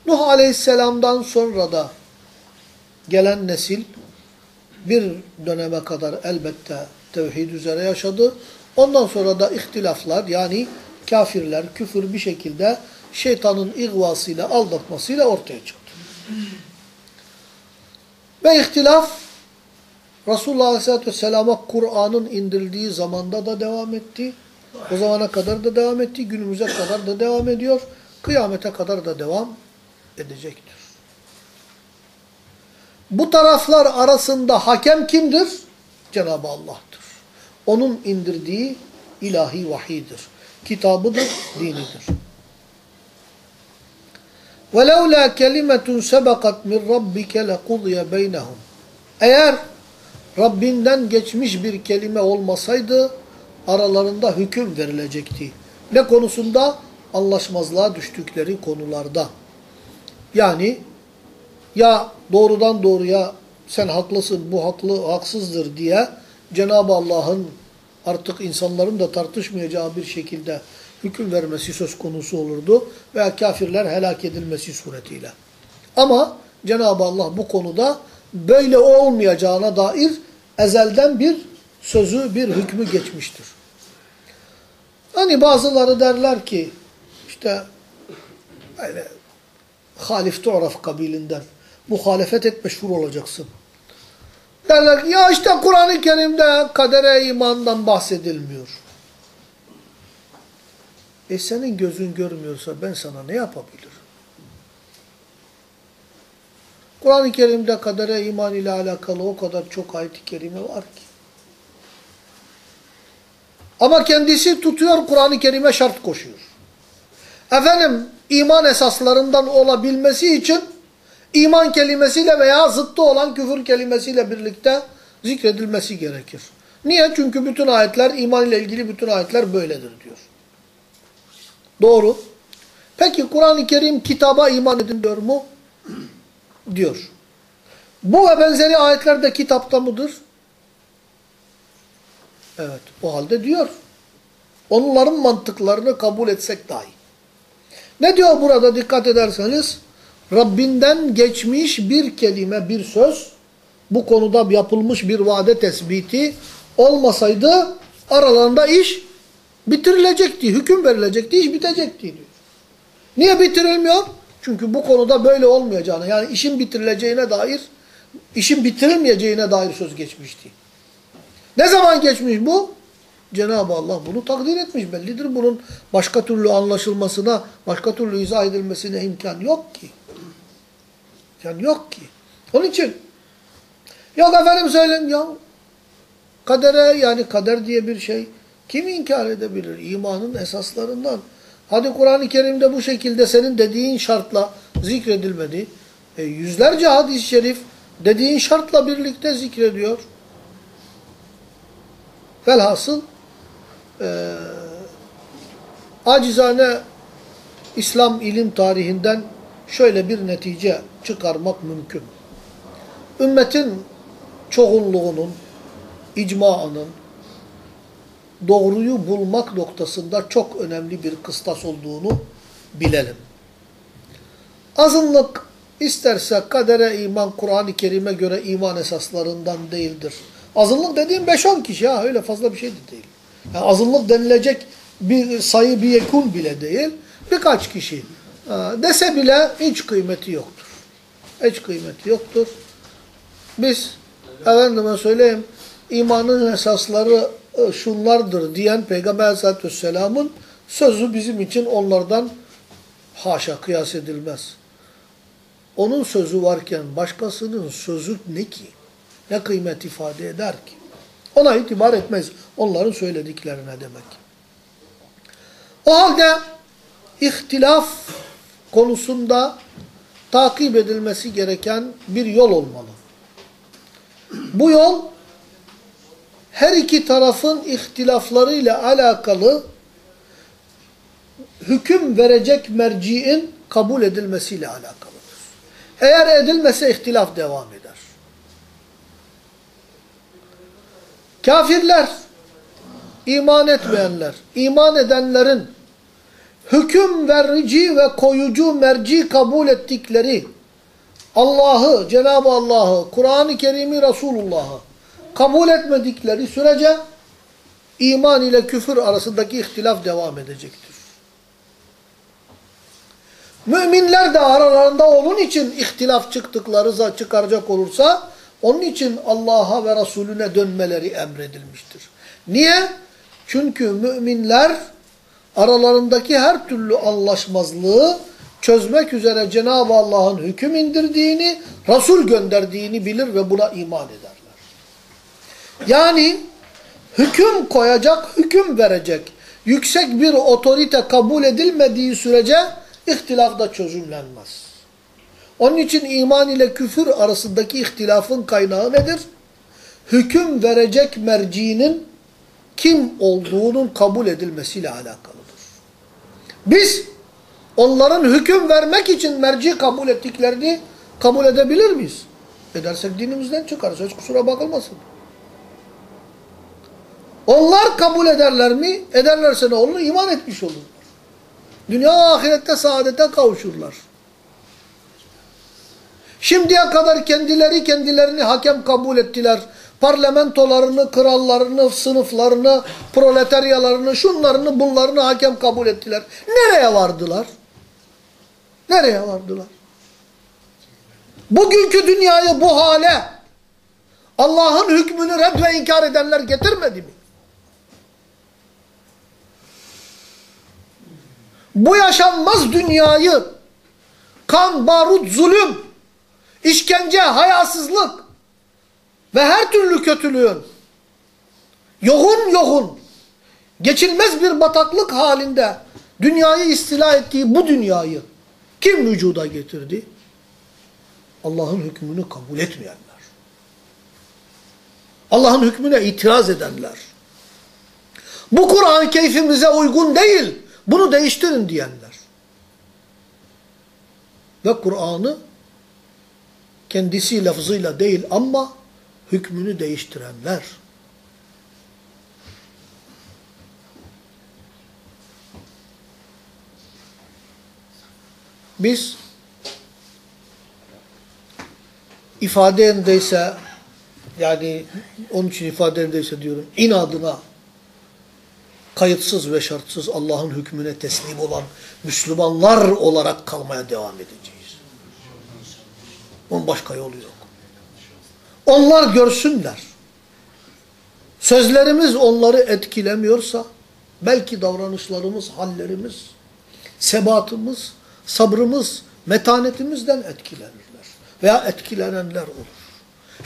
Nuh Aleyhisselam'dan sonra da gelen nesil bir döneme kadar elbette tevhid üzere yaşadı. Ondan sonra da ihtilaflar yani kafirler, küfür bir şekilde şeytanın ihvasıyla, aldatmasıyla ortaya çıktı. Ve ihtilaf Resulullah Aleyhisselatü Vesselam'a Kur'an'ın indirildiği zamanda da devam etti. O zamana kadar da devam etti. Günümüze kadar da devam ediyor. Kıyamete kadar da devam edecektir. Bu taraflar arasında hakem kimdir? Cenab-ı Allah'tır. Onun indirdiği ilahi vahidir Kitabıdır, dinidir. وَلَوْلَا كَلِمَةٌ سَبَقَتْ مِنْ رَبِّكَ لَقُضِيَ بَيْنَهُمْ Eğer Rabbinden geçmiş bir kelime olmasaydı aralarında hüküm verilecekti. Ne konusunda? Anlaşmazlığa düştükleri konularda. Yani ya doğrudan doğruya sen haklısın, bu haklı, haksızdır diye Cenab-ı Allah'ın artık insanların da tartışmayacağı bir şekilde hüküm vermesi söz konusu olurdu veya kafirler helak edilmesi suretiyle. Ama Cenab-ı Allah bu konuda böyle olmayacağına dair ezelden bir sözü, bir hükmü geçmiştir. Hani bazıları derler ki işte öyle halif tu'raf kabilinden muhalefet et meşhur olacaksın. Derler ki ya işte Kur'an-ı Kerim'de kadere imandan bahsedilmiyor. E senin gözün görmüyorsa ben sana ne yapabilirim? Kur'an-ı Kerim'de kadere iman ile alakalı o kadar çok ayet-i kerime var ki. Ama kendisi tutuyor Kur'an-ı Kerim'e şart koşuyor. Efendim iman esaslarından olabilmesi için iman kelimesiyle veya zıttı olan küfür kelimesiyle birlikte zikredilmesi gerekir. Niye? Çünkü bütün ayetler, iman ile ilgili bütün ayetler böyledir diyor. Doğru. Peki Kur'an-ı Kerim kitaba iman edin diyor mu? Diyor. Bu ve benzeri ayetler de kitapta mıdır? Evet. O halde diyor. Onların mantıklarını kabul etsek dahi. Ne diyor burada dikkat ederseniz? Rabbinden geçmiş bir kelime, bir söz, bu konuda yapılmış bir vade tespiti olmasaydı aralarında iş bitirilecekti, hüküm verilecekti, iş bitecekti diyor. Niye bitirilmiyor? Çünkü bu konuda böyle olmayacağını, yani işin bitirileceğine dair, işin bitirilmeyeceğine dair söz geçmişti. Ne zaman geçmiş bu? Cenab-ı Allah bunu takdir etmiş. Bellidir bunun başka türlü anlaşılmasına, başka türlü izah edilmesine imkan yok ki. Yani yok ki. Onun için yok efendim söyleyeyim ya kadere yani kader diye bir şey kim inkar edebilir? İmanın esaslarından. Hadi Kur'an-ı Kerim'de bu şekilde senin dediğin şartla zikredilmedi. E, yüzlerce hadis-i şerif dediğin şartla birlikte zikrediyor. Velhasıl e, acizane İslam ilim tarihinden şöyle bir netice çıkarmak mümkün. Ümmetin çoğunluğunun, icmaının doğruyu bulmak noktasında çok önemli bir kıstas olduğunu bilelim. Azınlık isterse kadere iman Kur'an-ı Kerim'e göre iman esaslarından değildir. Azınlık dediğim 5-10 kişi ha öyle fazla bir şey de değil. Yani azınlık denilecek bir sayı bir yekun bile değil. Birkaç kişi dese bile hiç kıymeti yoktur. Hiç kıymeti yoktur. Biz efendime söyleyeyim imanın esasları e, şunlardır diyen Peygamber aleyhissalatü vesselamın sözü bizim için onlardan haşa kıyas edilmez. Onun sözü varken başkasının sözü ne ki? Ne kıymet ifade eder ki? Ona itibar etmez. Onların söylediklerine demek. O halde ihtilaf konusunda takip edilmesi gereken bir yol olmalı. Bu yol her iki tarafın ihtilaflarıyla alakalı hüküm verecek merciin kabul edilmesiyle alakalıdır. Eğer edilmese ihtilaf devam eder. Kafirler, iman etmeyenler, iman edenlerin hüküm verici ve koyucu merci kabul ettikleri Allah'ı, Cenab-ı Allah'ı, Kur'an-ı Kerim'i, Resulullah'ı kabul etmedikleri sürece iman ile küfür arasındaki ihtilaf devam edecektir. Müminler de aralarında onun için ihtilaf çıktıkları çıkaracak olursa onun için Allah'a ve Resulüne dönmeleri emredilmiştir. Niye? Çünkü müminler aralarındaki her türlü anlaşmazlığı çözmek üzere Cenab-ı Allah'ın hüküm indirdiğini, Resul gönderdiğini bilir ve buna iman ederler. Yani hüküm koyacak, hüküm verecek, yüksek bir otorite kabul edilmediği sürece ihtilaf da çözümlenmez. Onun için iman ile küfür arasındaki ihtilafın kaynağı nedir? Hüküm verecek mercinin kim olduğunun kabul edilmesiyle alakalıdır. Biz onların hüküm vermek için merci kabul ettiklerini kabul edebilir miyiz? Edersek dinimizden çıkarız. Hiç kusura bakılmasın. Onlar kabul ederler mi? Ederlerse ne olur? İman etmiş olurlar. Dünya ahirette saadete kavuşurlar. Şimdiye kadar kendileri kendilerini hakem kabul ettiler. Parlamentolarını, krallarını, sınıflarını, proletaryalarını, şunlarını, bunlarını hakem kabul ettiler. Nereye vardılar? Nereye vardılar? Bugünkü dünyayı bu hale Allah'ın hükmünü red ve inkar edenler getirmedi mi? Bu yaşanmaz dünyayı kan, barut, zulüm, işkence, hayasızlık ve her türlü kötülüğün yoğun yoğun geçilmez bir bataklık halinde dünyayı istila ettiği bu dünyayı kim vücuda getirdi? Allah'ın hükmünü kabul etmeyenler. Allah'ın hükmüne itiraz edenler. Bu Kur'an keyfimize uygun değil. Bunu değiştirin diyenler. Ve Kur'an'ı kendisi lafzıyla değil ama hükmünü değiştirenler. Biz ifade yerindeyse yani onun için ifade yerindeyse diyorum inadına kayıtsız ve şartsız Allah'ın hükmüne teslim olan Müslümanlar olarak kalmaya devam edeceğiz. Onun başka yolu yok. Onlar görsünler. Sözlerimiz onları etkilemiyorsa belki davranışlarımız, hallerimiz, sebatımız, sabrımız, metanetimizden etkilenirler. Veya etkilenenler olur.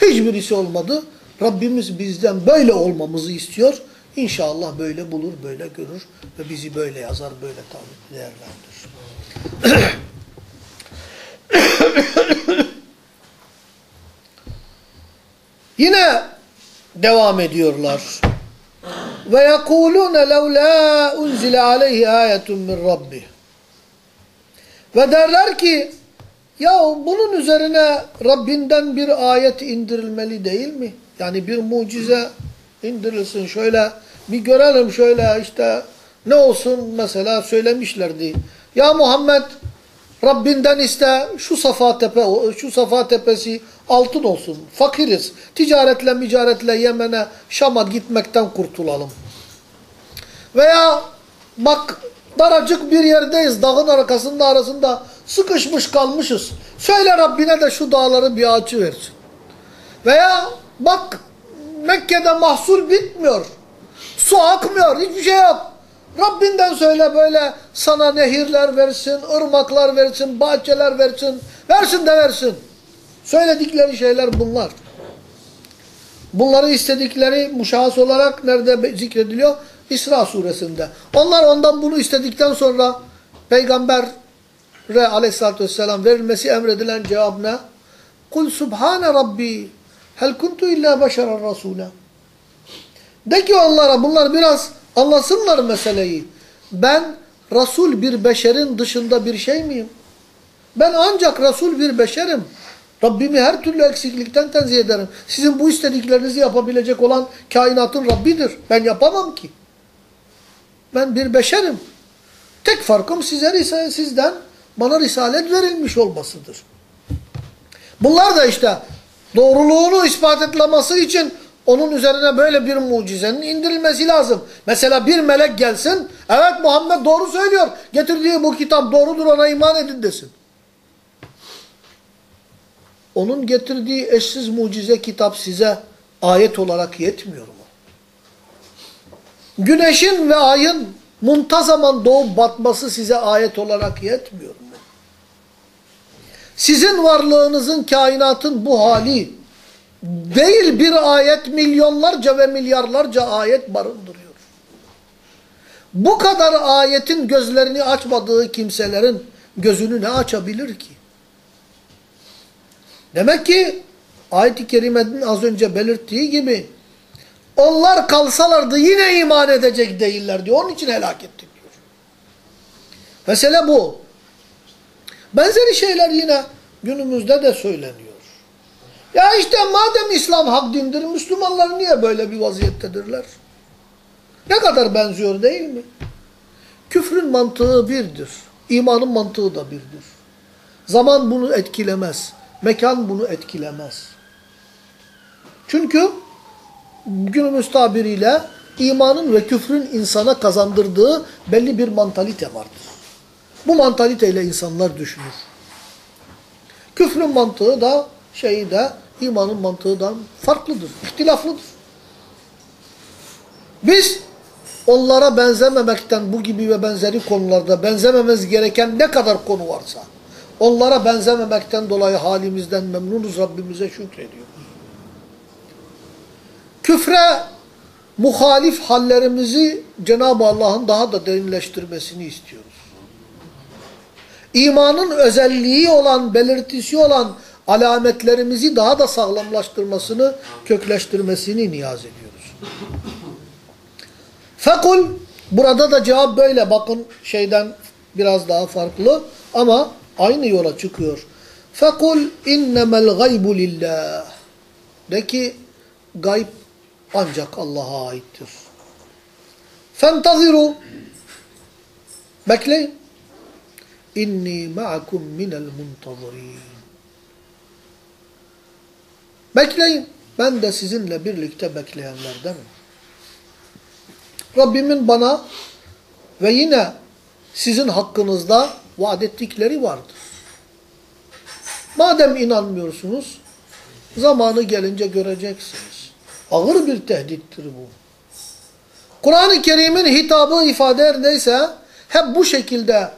Hiçbirisi olmadı. Rabbimiz bizden böyle olmamızı istiyor. İnşallah böyle bulur, böyle görür ve bizi böyle yazar, böyle tabi değerlendirir. Yine devam ediyorlar. Ve yekulune levla unzile aleyhi ayetun min rabbih. Ve derler ki ya bunun üzerine Rabbinden bir ayet indirilmeli değil mi? Yani bir mucize indirilsin şöyle bir görelim şöyle işte ne olsun mesela söylemişlerdi. Ya Muhammed Rabbinden iste şu safa tepe şu safa tepesi altın olsun. Fakiriz. Ticaretle micaretle Yemen'e Şam'a gitmekten kurtulalım. Veya bak daracık bir yerdeyiz. Dağın arkasında arasında sıkışmış kalmışız. Söyle Rabbine de şu dağları bir açı versin. Veya bak Mekke'de mahsul bitmiyor. Su akmıyor. Hiçbir şey yok. Rabbinden söyle böyle sana nehirler versin, ırmaklar versin, bahçeler versin. Versin de versin. Söyledikleri şeyler bunlar. Bunları istedikleri muşahhas olarak nerede zikrediliyor? İsra suresinde. Onlar ondan bunu istedikten sonra Peygamber aleyhissalatü vesselam verilmesi emredilen cevap ne? Kul subhane rabbi hel kuntu illa beşeren rasula. De ki onlara bunlar biraz anlasınlar meseleyi. Ben Resul bir beşerin dışında bir şey miyim? Ben ancak Resul bir beşerim. Rabbimi her türlü eksiklikten tenzih ederim. Sizin bu istediklerinizi yapabilecek olan kainatın Rabbidir. Ben yapamam ki. Ben bir beşerim. Tek farkım size sizden bana risalet verilmiş olmasıdır. Bunlar da işte doğruluğunu ispat etmesi için onun üzerine böyle bir mucizenin indirilmesi lazım. Mesela bir melek gelsin, evet Muhammed doğru söylüyor, getirdiği bu kitap doğrudur ona iman edin desin. Onun getirdiği eşsiz mucize kitap size ayet olarak yetmiyor mu? Güneşin ve ayın muntazaman doğup batması size ayet olarak yetmiyor mu? Sizin varlığınızın, kainatın bu hali değil bir ayet milyonlarca ve milyarlarca ayet barındırıyor. Bu kadar ayetin gözlerini açmadığı kimselerin gözünü ne açabilir ki? Demek ki ayet-i kerimenin az önce belirttiği gibi onlar kalsalardı yine iman edecek değiller diyor. Onun için helak ettik diyor. Mesele bu. Benzeri şeyler yine günümüzde de söyleniyor. Ya işte madem İslam hak dindir, Müslümanlar niye böyle bir vaziyettedirler? Ne kadar benziyor değil mi? Küfrün mantığı birdir. İmanın mantığı da birdir. Zaman bunu etkilemez. Mekan bunu etkilemez. Çünkü günümüz tabiriyle imanın ve küfrün insana kazandırdığı belli bir mantalite vardır. Bu mantaliteyle insanlar düşünür. Küfrün mantığı da şeyi de imanın mantığından farklıdır, ihtilaflıdır. Biz onlara benzememekten bu gibi ve benzeri konularda benzememiz gereken ne kadar konu varsa onlara benzememekten dolayı halimizden memnunuz Rabbimize şükrediyoruz. Küfre muhalif hallerimizi Cenab-ı Allah'ın daha da derinleştirmesini istiyoruz. İmanın özelliği olan, belirtisi olan alametlerimizi daha da sağlamlaştırmasını, kökleştirmesini niyaz ediyoruz. Fekul, burada da cevap böyle. Bakın şeyden biraz daha farklı ama aynı yola çıkıyor. Fekul innemel gaybu lillah. De ki gayb ancak Allah'a aittir. Fentaziru. Bekleyin. İnni ma'akum minel muntazirin. Bekleyin. Ben de sizinle birlikte bekleyenlerdenim. Rabbimin bana ve yine sizin hakkınızda vaat ettikleri vardır. Madem inanmıyorsunuz, zamanı gelince göreceksiniz. Ağır bir tehdittir bu. Kur'an-ı Kerim'in hitabı ifade neyse hep bu şekilde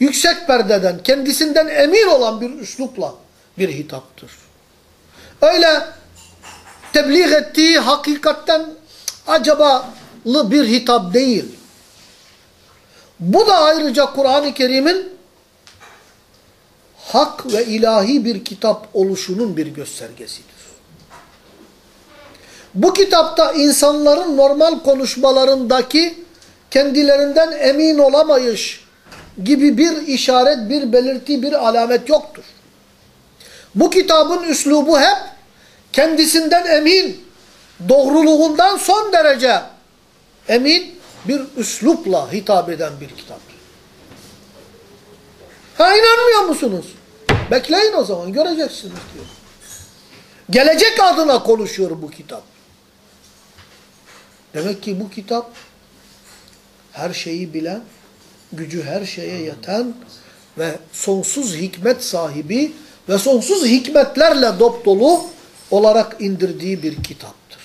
yüksek perdeden, kendisinden emin olan bir üslupla bir hitaptır. Öyle tebliğ ettiği hakikatten acabalı bir hitap değil. Bu da ayrıca Kur'an-ı Kerim'in hak ve ilahi bir kitap oluşunun bir göstergesidir. Bu kitapta insanların normal konuşmalarındaki kendilerinden emin olamayış gibi bir işaret, bir belirti, bir alamet yoktur. Bu kitabın üslubu hep kendisinden emin, doğruluğundan son derece emin bir üslupla hitap eden bir kitaptır. Ha inanmıyor musunuz? Bekleyin o zaman göreceksiniz diyor. Gelecek adına konuşuyor bu kitap. Demek ki bu kitap her şeyi bilen, gücü her şeye yeten ve sonsuz hikmet sahibi ve sonsuz hikmetlerle dop dolu olarak indirdiği bir kitaptır.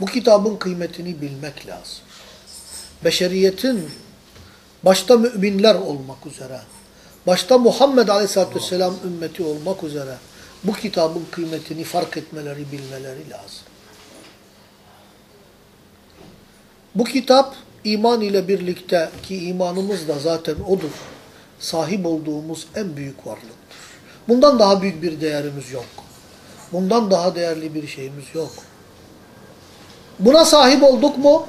Bu kitabın kıymetini bilmek lazım. Beşeriyetin başta müminler olmak üzere, başta Muhammed Aleyhisselatü Vesselam ümmeti olmak üzere bu kitabın kıymetini fark etmeleri, bilmeleri lazım. Bu kitap iman ile birlikte ki imanımız da zaten odur. Sahip olduğumuz en büyük varlıktır. Bundan daha büyük bir değerimiz yok. Bundan daha değerli bir şeyimiz yok. Buna sahip olduk mu?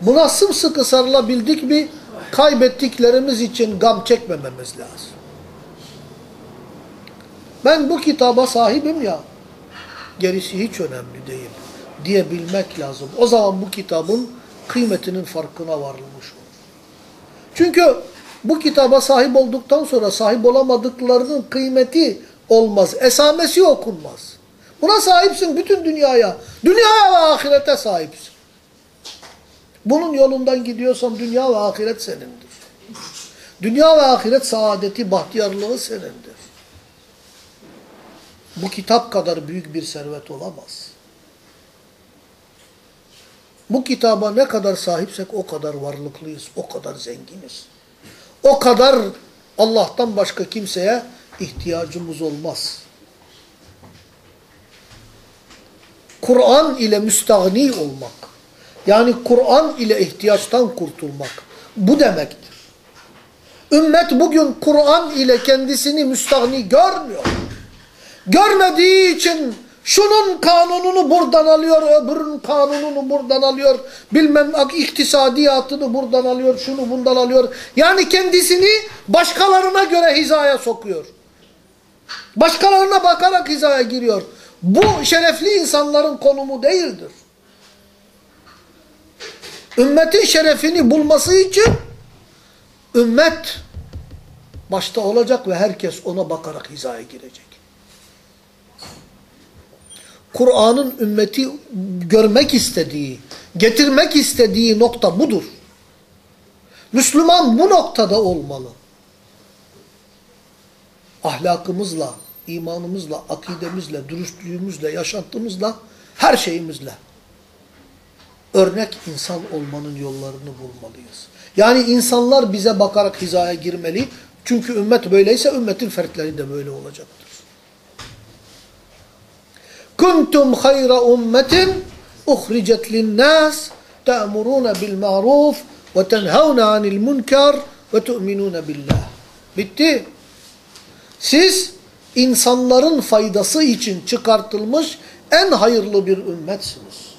Buna sımsıkı sarılabildik mi? Kaybettiklerimiz için gam çekmememiz lazım. Ben bu kitaba sahibim ya, gerisi hiç önemli değil diyebilmek lazım. O zaman bu kitabın kıymetinin farkına varılmış olur. Çünkü bu kitaba sahip olduktan sonra sahip olamadıklarının kıymeti olmaz. Esamesi okunmaz. Buna sahipsin bütün dünyaya. Dünyaya ve ahirete sahipsin. Bunun yolundan gidiyorsan dünya ve ahiret senindir. Dünya ve ahiret saadeti, bahtiyarlığı senindir. Bu kitap kadar büyük bir servet olamaz. Bu kitaba ne kadar sahipsek o kadar varlıklıyız, o kadar zenginiz. O kadar Allah'tan başka kimseye ihtiyacımız olmaz. Kur'an ile müstahni olmak, yani Kur'an ile ihtiyaçtan kurtulmak bu demektir. Ümmet bugün Kur'an ile kendisini müstahni görmüyor. Görmediği için şunun kanununu buradan alıyor, öbürünün kanununu buradan alıyor, bilmem iktisadiyatını buradan alıyor, şunu bundan alıyor. Yani kendisini başkalarına göre hizaya sokuyor. Başkalarına bakarak hizaya giriyor. Bu şerefli insanların konumu değildir. Ümmetin şerefini bulması için ümmet başta olacak ve herkes ona bakarak hizaya girecek. Kur'an'ın ümmeti görmek istediği, getirmek istediği nokta budur. Müslüman bu noktada olmalı. Ahlakımızla, imanımızla, akidemizle, dürüstlüğümüzle, yaşantımızla, her şeyimizle örnek insan olmanın yollarını bulmalıyız. Yani insanlar bize bakarak hizaya girmeli. Çünkü ümmet böyleyse ümmetin fertleri de böyle olacaktır. Kuntum hayra ummetin uhricet linnas ta'muruna bil ma'ruf ve tenhavna anil munkar ve tu'minuna billah. Bitti. Siz insanların faydası için çıkartılmış en hayırlı bir ümmetsiniz.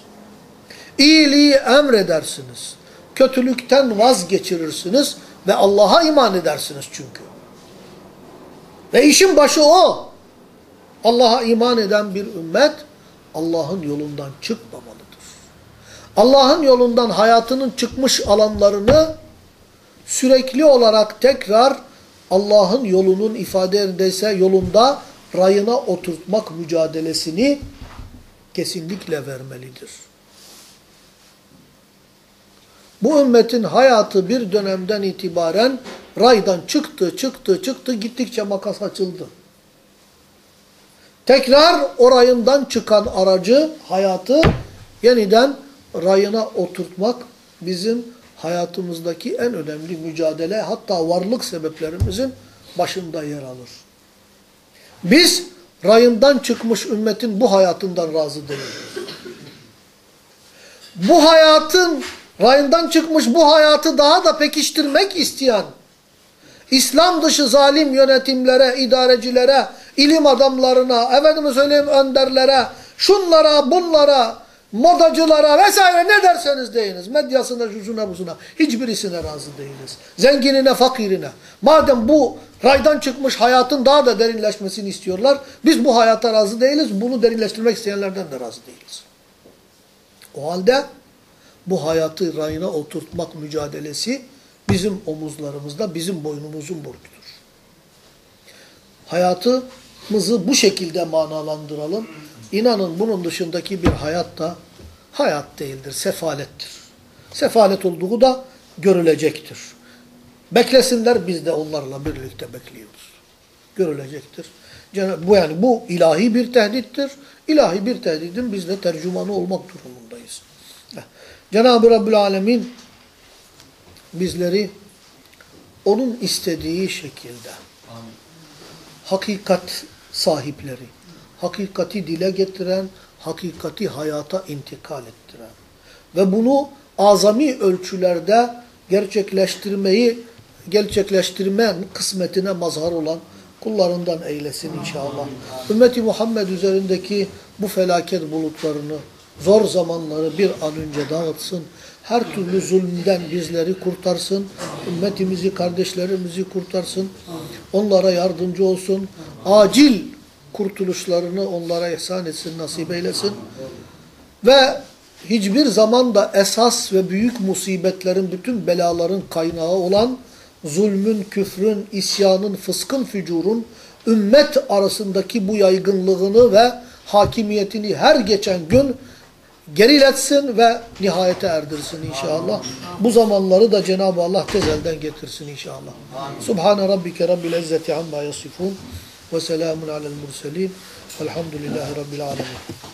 İyiliği emredersiniz. Kötülükten vazgeçirirsiniz ve Allah'a iman edersiniz çünkü. Ve işin başı o. Allah'a iman eden bir ümmet Allah'ın yolundan çıkmamalıdır. Allah'ın yolundan hayatının çıkmış alanlarını sürekli olarak tekrar Allah'ın yolunun ifade edilse yolunda rayına oturtmak mücadelesini kesinlikle vermelidir. Bu ümmetin hayatı bir dönemden itibaren raydan çıktı, çıktı, çıktı, gittikçe makas açıldı. Tekrar o rayından çıkan aracı, hayatı yeniden rayına oturtmak bizim hayatımızdaki en önemli mücadele, hatta varlık sebeplerimizin başında yer alır. Biz rayından çıkmış ümmetin bu hayatından razı değiliz. Bu hayatın rayından çıkmış bu hayatı daha da pekiştirmek isteyen, İslam dışı zalim yönetimlere, idarecilere, ilim adamlarına, efendime söyleyeyim önderlere, şunlara, bunlara, modacılara vesaire ne derseniz deyiniz. Medyasına, şusuna, busuna. Hiçbirisine razı değiliz. Zenginine, fakirine. Madem bu raydan çıkmış hayatın daha da derinleşmesini istiyorlar, biz bu hayata razı değiliz. Bunu derinleştirmek isteyenlerden de razı değiliz. O halde bu hayatı rayına oturtmak mücadelesi bizim omuzlarımızda, bizim boynumuzun borcudur. Hayatımızı bu şekilde manalandıralım. İnanın bunun dışındaki bir hayat da hayat değildir, sefalettir. Sefalet olduğu da görülecektir. Beklesinler biz de onlarla birlikte bekliyoruz. Görülecektir. Bu yani bu ilahi bir tehdittir. İlahi bir tehdidin biz de tercümanı olmak durumundayız. Cenab-ı Rabbül Alemin bizleri onun istediği şekilde hakikat sahipleri, hakikati dile getiren, hakikati hayata intikal ettiren ve bunu azami ölçülerde gerçekleştirmeyi gerçekleştirme kısmetine mazhar olan kullarından eylesin inşallah. Ümmeti Muhammed üzerindeki bu felaket bulutlarını, zor zamanları bir an önce dağıtsın. Her türlü zulmden bizleri kurtarsın. Ümmetimizi, kardeşlerimizi kurtarsın. Onlara yardımcı olsun. Acil kurtuluşlarını onlara ihsan etsin, nasip eylesin. Ve hiçbir zaman da esas ve büyük musibetlerin, bütün belaların kaynağı olan zulmün, küfrün, isyanın, fıskın, fücurun ümmet arasındaki bu yaygınlığını ve hakimiyetini her geçen gün geriletsin ve nihayete erdirsin inşallah. Bu zamanları da Cenab-ı Allah tezelden getirsin inşallah. Subhane rabbike rabbil izzeti amma yasifun ve selamun alel murselin velhamdülillahi rabbil alemin.